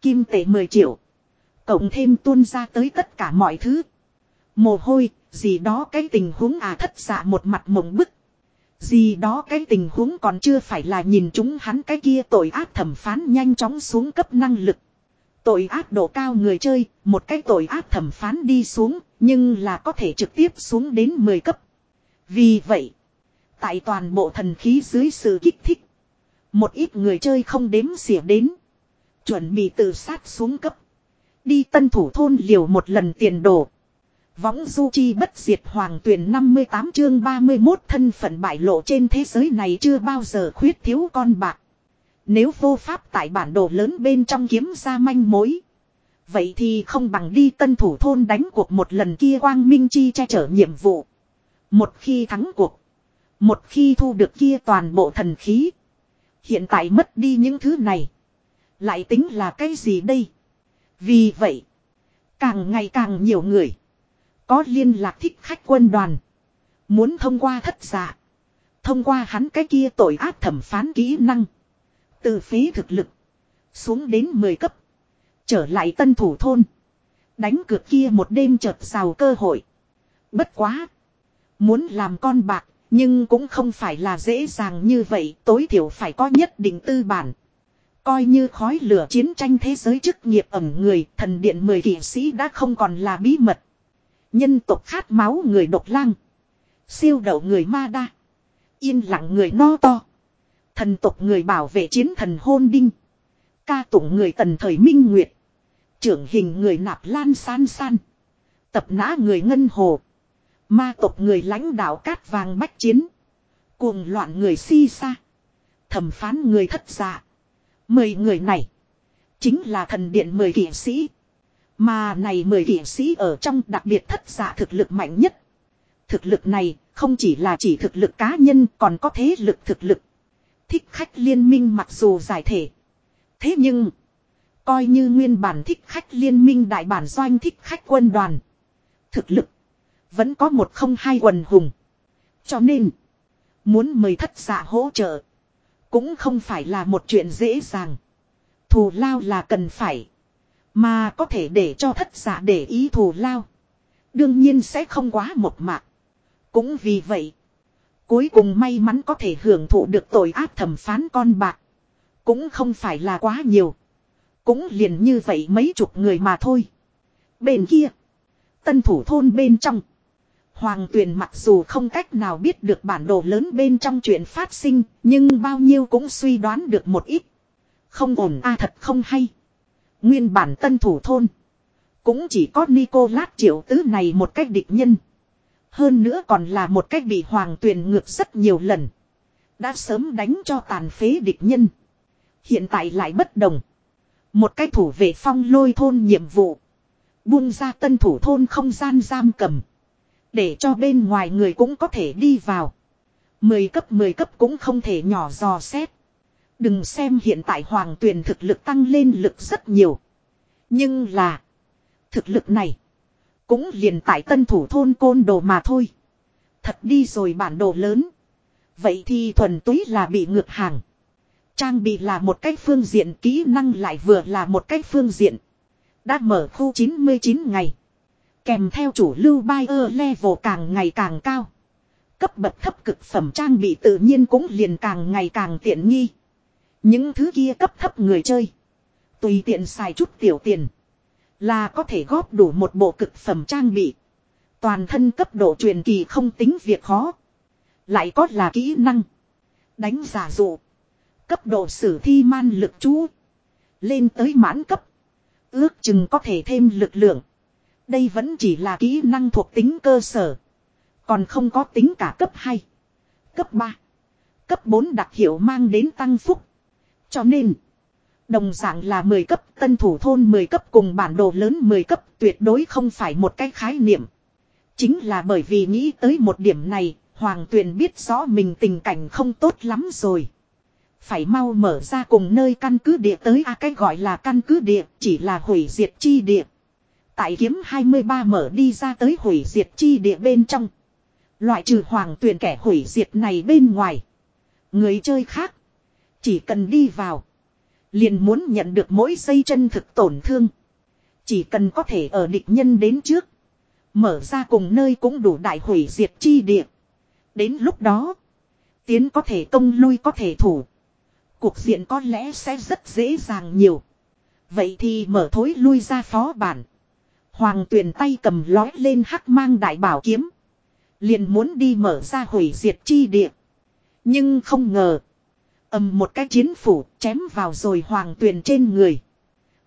Kim tệ 10 triệu. Cộng thêm tuôn ra tới tất cả mọi thứ. Mồ hôi, gì đó cái tình huống à thất dạ một mặt mộng bức. Gì đó cái tình huống còn chưa phải là nhìn chúng hắn cái kia tội ác thẩm phán nhanh chóng xuống cấp năng lực. Tội ác độ cao người chơi, một cái tội ác thẩm phán đi xuống, nhưng là có thể trực tiếp xuống đến 10 cấp. Vì vậy, tại toàn bộ thần khí dưới sự kích thích, một ít người chơi không đếm xỉa đến. Chuẩn bị tự sát xuống cấp. Đi tân thủ thôn liều một lần tiền đổ. Võng du chi bất diệt hoàng tuyển 58 chương 31 thân phận bại lộ trên thế giới này chưa bao giờ khuyết thiếu con bạc. Nếu vô pháp tại bản đồ lớn bên trong kiếm ra manh mối. Vậy thì không bằng đi tân thủ thôn đánh cuộc một lần kia quang minh chi che chở nhiệm vụ. Một khi thắng cuộc. Một khi thu được kia toàn bộ thần khí. Hiện tại mất đi những thứ này. Lại tính là cái gì đây? Vì vậy. Càng ngày càng nhiều người. Có liên lạc thích khách quân đoàn. Muốn thông qua thất giả. Thông qua hắn cái kia tội ác thẩm phán kỹ năng. Từ phí thực lực. Xuống đến 10 cấp. Trở lại tân thủ thôn. Đánh cược kia một đêm chợt xào cơ hội. Bất quá. Muốn làm con bạc. Nhưng cũng không phải là dễ dàng như vậy. Tối thiểu phải có nhất định tư bản. Coi như khói lửa chiến tranh thế giới chức nghiệp ẩm người. Thần điện mười kỷ sĩ đã không còn là bí mật. Nhân tộc khát máu người độc lang. Siêu đậu người ma đa. Yên lặng người no to. Thần tộc người bảo vệ chiến thần hôn đinh. Ca tụng người tần thời minh nguyệt. Trưởng hình người nạp lan san san. Tập nã người ngân hồ. Ma tộc người lãnh đạo cát vàng bách chiến. Cuồng loạn người si sa. Thẩm phán người thất dạ. Mười người này. Chính là thần điện mười kỷ sĩ. Mà này mười kỷ sĩ ở trong đặc biệt thất giả thực lực mạnh nhất. Thực lực này không chỉ là chỉ thực lực cá nhân, còn có thế lực thực lực. Thích khách liên minh mặc dù giải thể. Thế nhưng. Coi như nguyên bản thích khách liên minh đại bản doanh thích khách quân đoàn. Thực lực. Vẫn có một không hai quần hùng. Cho nên. Muốn mời thất giả hỗ trợ. Cũng không phải là một chuyện dễ dàng. Thù lao là cần phải. Mà có thể để cho thất giả để ý thù lao. Đương nhiên sẽ không quá một mạc. Cũng vì vậy. Cuối cùng may mắn có thể hưởng thụ được tội ác thẩm phán con bạc. Cũng không phải là quá nhiều. Cũng liền như vậy mấy chục người mà thôi. Bên kia. Tân thủ thôn bên trong. Hoàng tuyền mặc dù không cách nào biết được bản đồ lớn bên trong chuyện phát sinh. Nhưng bao nhiêu cũng suy đoán được một ít. Không ổn a thật không hay. Nguyên bản tân thủ thôn. Cũng chỉ có Nicolas triệu tứ này một cách địch nhân. Hơn nữa còn là một cách bị hoàng tuyền ngược rất nhiều lần. Đã sớm đánh cho tàn phế địch nhân. Hiện tại lại bất đồng. Một cái thủ vệ phong lôi thôn nhiệm vụ. Buông ra tân thủ thôn không gian giam cầm. Để cho bên ngoài người cũng có thể đi vào. Mười cấp mười cấp cũng không thể nhỏ dò xét. Đừng xem hiện tại hoàng tuyền thực lực tăng lên lực rất nhiều. Nhưng là. Thực lực này. Cũng liền tại tân thủ thôn côn đồ mà thôi. Thật đi rồi bản đồ lớn. Vậy thì thuần túy là bị ngược hàng. Trang bị là một cách phương diện, kỹ năng lại vừa là một cách phương diện. Đã mở khu 99 ngày. Kèm theo chủ lưu buyer level càng ngày càng cao. Cấp bậc thấp cực phẩm trang bị tự nhiên cũng liền càng ngày càng tiện nghi. Những thứ kia cấp thấp người chơi. Tùy tiện xài chút tiểu tiền. Là có thể góp đủ một bộ cực phẩm trang bị. Toàn thân cấp độ truyền kỳ không tính việc khó. Lại có là kỹ năng. Đánh giả dụ. Cấp độ sử thi man lực chú. Lên tới mãn cấp. Ước chừng có thể thêm lực lượng. Đây vẫn chỉ là kỹ năng thuộc tính cơ sở. Còn không có tính cả cấp 2. Cấp 3. Cấp 4 đặc hiệu mang đến tăng phúc. Cho nên. Đồng dạng là 10 cấp tân thủ thôn 10 cấp cùng bản đồ lớn 10 cấp tuyệt đối không phải một cái khái niệm. Chính là bởi vì nghĩ tới một điểm này, Hoàng Tuyền biết rõ mình tình cảnh không tốt lắm rồi. Phải mau mở ra cùng nơi căn cứ địa tới a cái gọi là căn cứ địa chỉ là hủy diệt chi địa. Tại kiếm 23 mở đi ra tới hủy diệt chi địa bên trong. Loại trừ hoàng Tuyền kẻ hủy diệt này bên ngoài. Người chơi khác. Chỉ cần đi vào. Liền muốn nhận được mỗi giây chân thực tổn thương. Chỉ cần có thể ở địch nhân đến trước. Mở ra cùng nơi cũng đủ đại hủy diệt chi địa. Đến lúc đó. Tiến có thể công lui có thể thủ. Cuộc diện có lẽ sẽ rất dễ dàng nhiều. Vậy thì mở thối lui ra phó bản. Hoàng tuyền tay cầm lói lên hắc mang đại bảo kiếm. Liền muốn đi mở ra hủy diệt chi địa. Nhưng không ngờ ầm một cái chiến phủ, chém vào rồi hoàng tuyền trên người.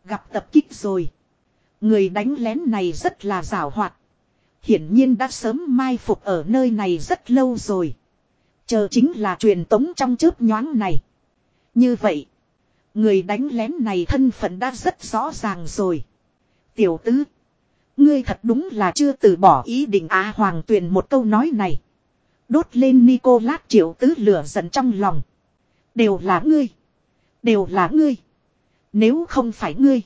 Gặp tập kích rồi. Người đánh lén này rất là giảo hoạt. Hiển nhiên đã sớm mai phục ở nơi này rất lâu rồi. Chờ chính là truyền tống trong chớp nhoáng này. Như vậy. Người đánh lén này thân phận đã rất rõ ràng rồi. Tiểu tứ. Ngươi thật đúng là chưa từ bỏ ý định á hoàng tuyền một câu nói này. Đốt lên Nicolas triệu tứ lửa giận trong lòng. Đều là ngươi. Đều là ngươi. Nếu không phải ngươi.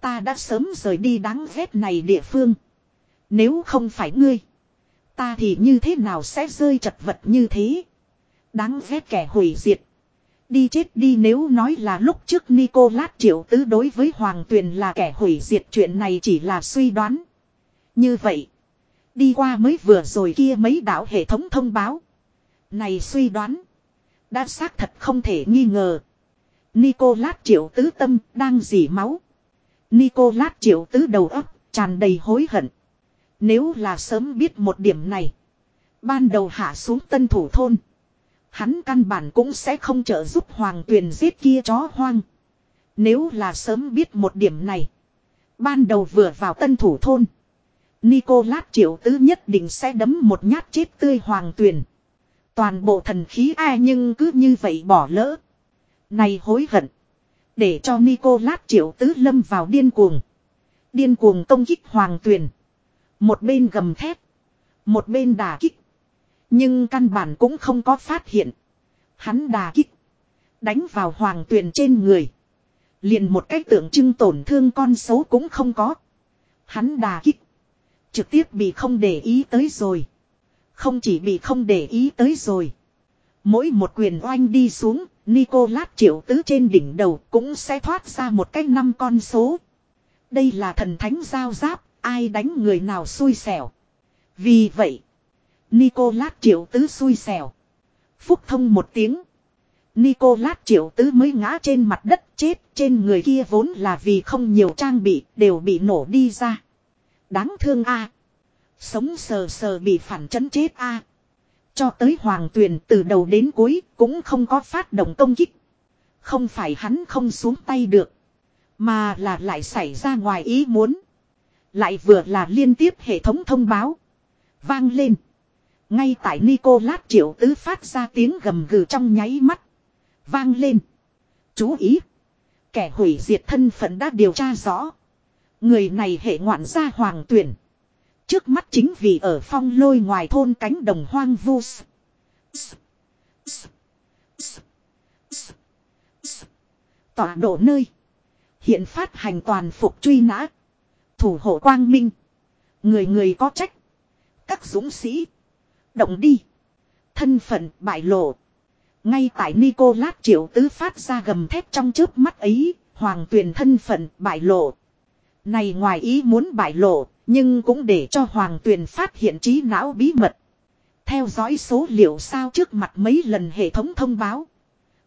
Ta đã sớm rời đi đáng ghét này địa phương. Nếu không phải ngươi. Ta thì như thế nào sẽ rơi chật vật như thế. Đáng ghét kẻ hủy diệt. Đi chết đi nếu nói là lúc trước Nicolas triệu tứ đối với Hoàng Tuyền là kẻ hủy diệt, chuyện này chỉ là suy đoán. Như vậy. Đi qua mới vừa rồi kia mấy đạo hệ thống thông báo. Này suy đoán. Đã xác thật không thể nghi ngờ. Nicolas triệu tứ tâm đang dỉ máu. Nicolas triệu tứ đầu óc tràn đầy hối hận. Nếu là sớm biết một điểm này. Ban đầu hạ xuống tân thủ thôn. Hắn căn bản cũng sẽ không trợ giúp hoàng tuyền giết kia chó hoang. Nếu là sớm biết một điểm này. Ban đầu vừa vào tân thủ thôn. Nicolas triệu tứ nhất định sẽ đấm một nhát chết tươi hoàng tuyền. Toàn bộ thần khí ai nhưng cứ như vậy bỏ lỡ. Này hối hận. Để cho Nicolas triệu tứ lâm vào điên cuồng. Điên cuồng công kích hoàng tuyền. Một bên gầm thép Một bên đà kích. Nhưng căn bản cũng không có phát hiện. Hắn đà kích. Đánh vào hoàng tuyền trên người. Liền một cách tượng trưng tổn thương con xấu cũng không có. Hắn đà kích. Trực tiếp bị không để ý tới rồi. Không chỉ bị không để ý tới rồi. Mỗi một quyền oanh đi xuống, Nicolas triệu tứ trên đỉnh đầu cũng sẽ thoát ra một cái năm con số. Đây là thần thánh giao giáp, ai đánh người nào xui xẻo. Vì vậy, Nicolas triệu tứ xui xẻo. Phúc thông một tiếng. Nicolas triệu tứ mới ngã trên mặt đất chết trên người kia vốn là vì không nhiều trang bị đều bị nổ đi ra. Đáng thương a Sống sờ sờ bị phản chấn chết a Cho tới hoàng tuyền từ đầu đến cuối cũng không có phát động công kích. Không phải hắn không xuống tay được. Mà là lại xảy ra ngoài ý muốn. Lại vừa là liên tiếp hệ thống thông báo. Vang lên. Ngay tại Nicolas triệu tứ phát ra tiếng gầm gừ trong nháy mắt. Vang lên. Chú ý. Kẻ hủy diệt thân phận đã điều tra rõ. Người này hệ ngoạn gia hoàng tuyển. Trước mắt chính vì ở phong lôi ngoài thôn cánh đồng hoang vu. Tọa độ nơi. Hiện phát hành toàn phục truy nã. Thủ hộ quang minh. Người người có trách. Các dũng sĩ. Động đi. Thân phận bại lộ. Ngay tại Nicolas triệu tứ phát ra gầm thép trong trước mắt ấy. Hoàng tuyền thân phận bại lộ. Này ngoài ý muốn bại lộ. Nhưng cũng để cho Hoàng tuyền phát hiện trí não bí mật. Theo dõi số liệu sao trước mặt mấy lần hệ thống thông báo.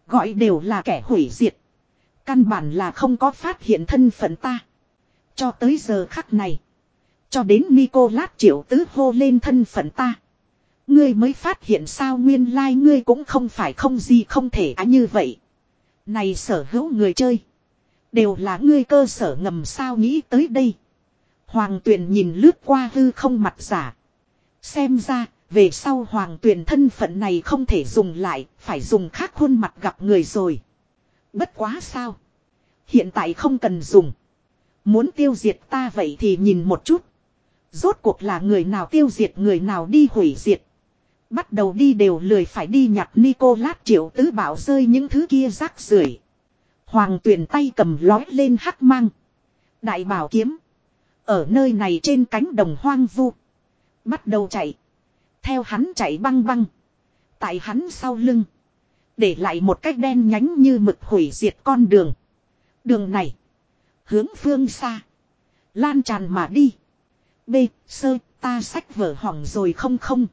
Gọi đều là kẻ hủy diệt. Căn bản là không có phát hiện thân phận ta. Cho tới giờ khắc này. Cho đến Nicolas triệu tứ hô lên thân phận ta. Ngươi mới phát hiện sao nguyên lai like ngươi cũng không phải không gì không thể á như vậy. Này sở hữu người chơi. Đều là ngươi cơ sở ngầm sao nghĩ tới đây. Hoàng tuyển nhìn lướt qua hư không mặt giả. Xem ra, về sau hoàng tuyển thân phận này không thể dùng lại, phải dùng khác khuôn mặt gặp người rồi. Bất quá sao. Hiện tại không cần dùng. Muốn tiêu diệt ta vậy thì nhìn một chút. Rốt cuộc là người nào tiêu diệt người nào đi hủy diệt. Bắt đầu đi đều lười phải đi nhặt Nicolas triệu tứ bảo rơi những thứ kia rác rưởi. Hoàng tuyển tay cầm lói lên hắc mang. Đại bảo kiếm. Ở nơi này trên cánh đồng hoang vu. Bắt đầu chạy. Theo hắn chạy băng băng. Tại hắn sau lưng. Để lại một cách đen nhánh như mực hủy diệt con đường. Đường này. Hướng phương xa. Lan tràn mà đi. B. Sơ, ta sách vở hỏng rồi không không.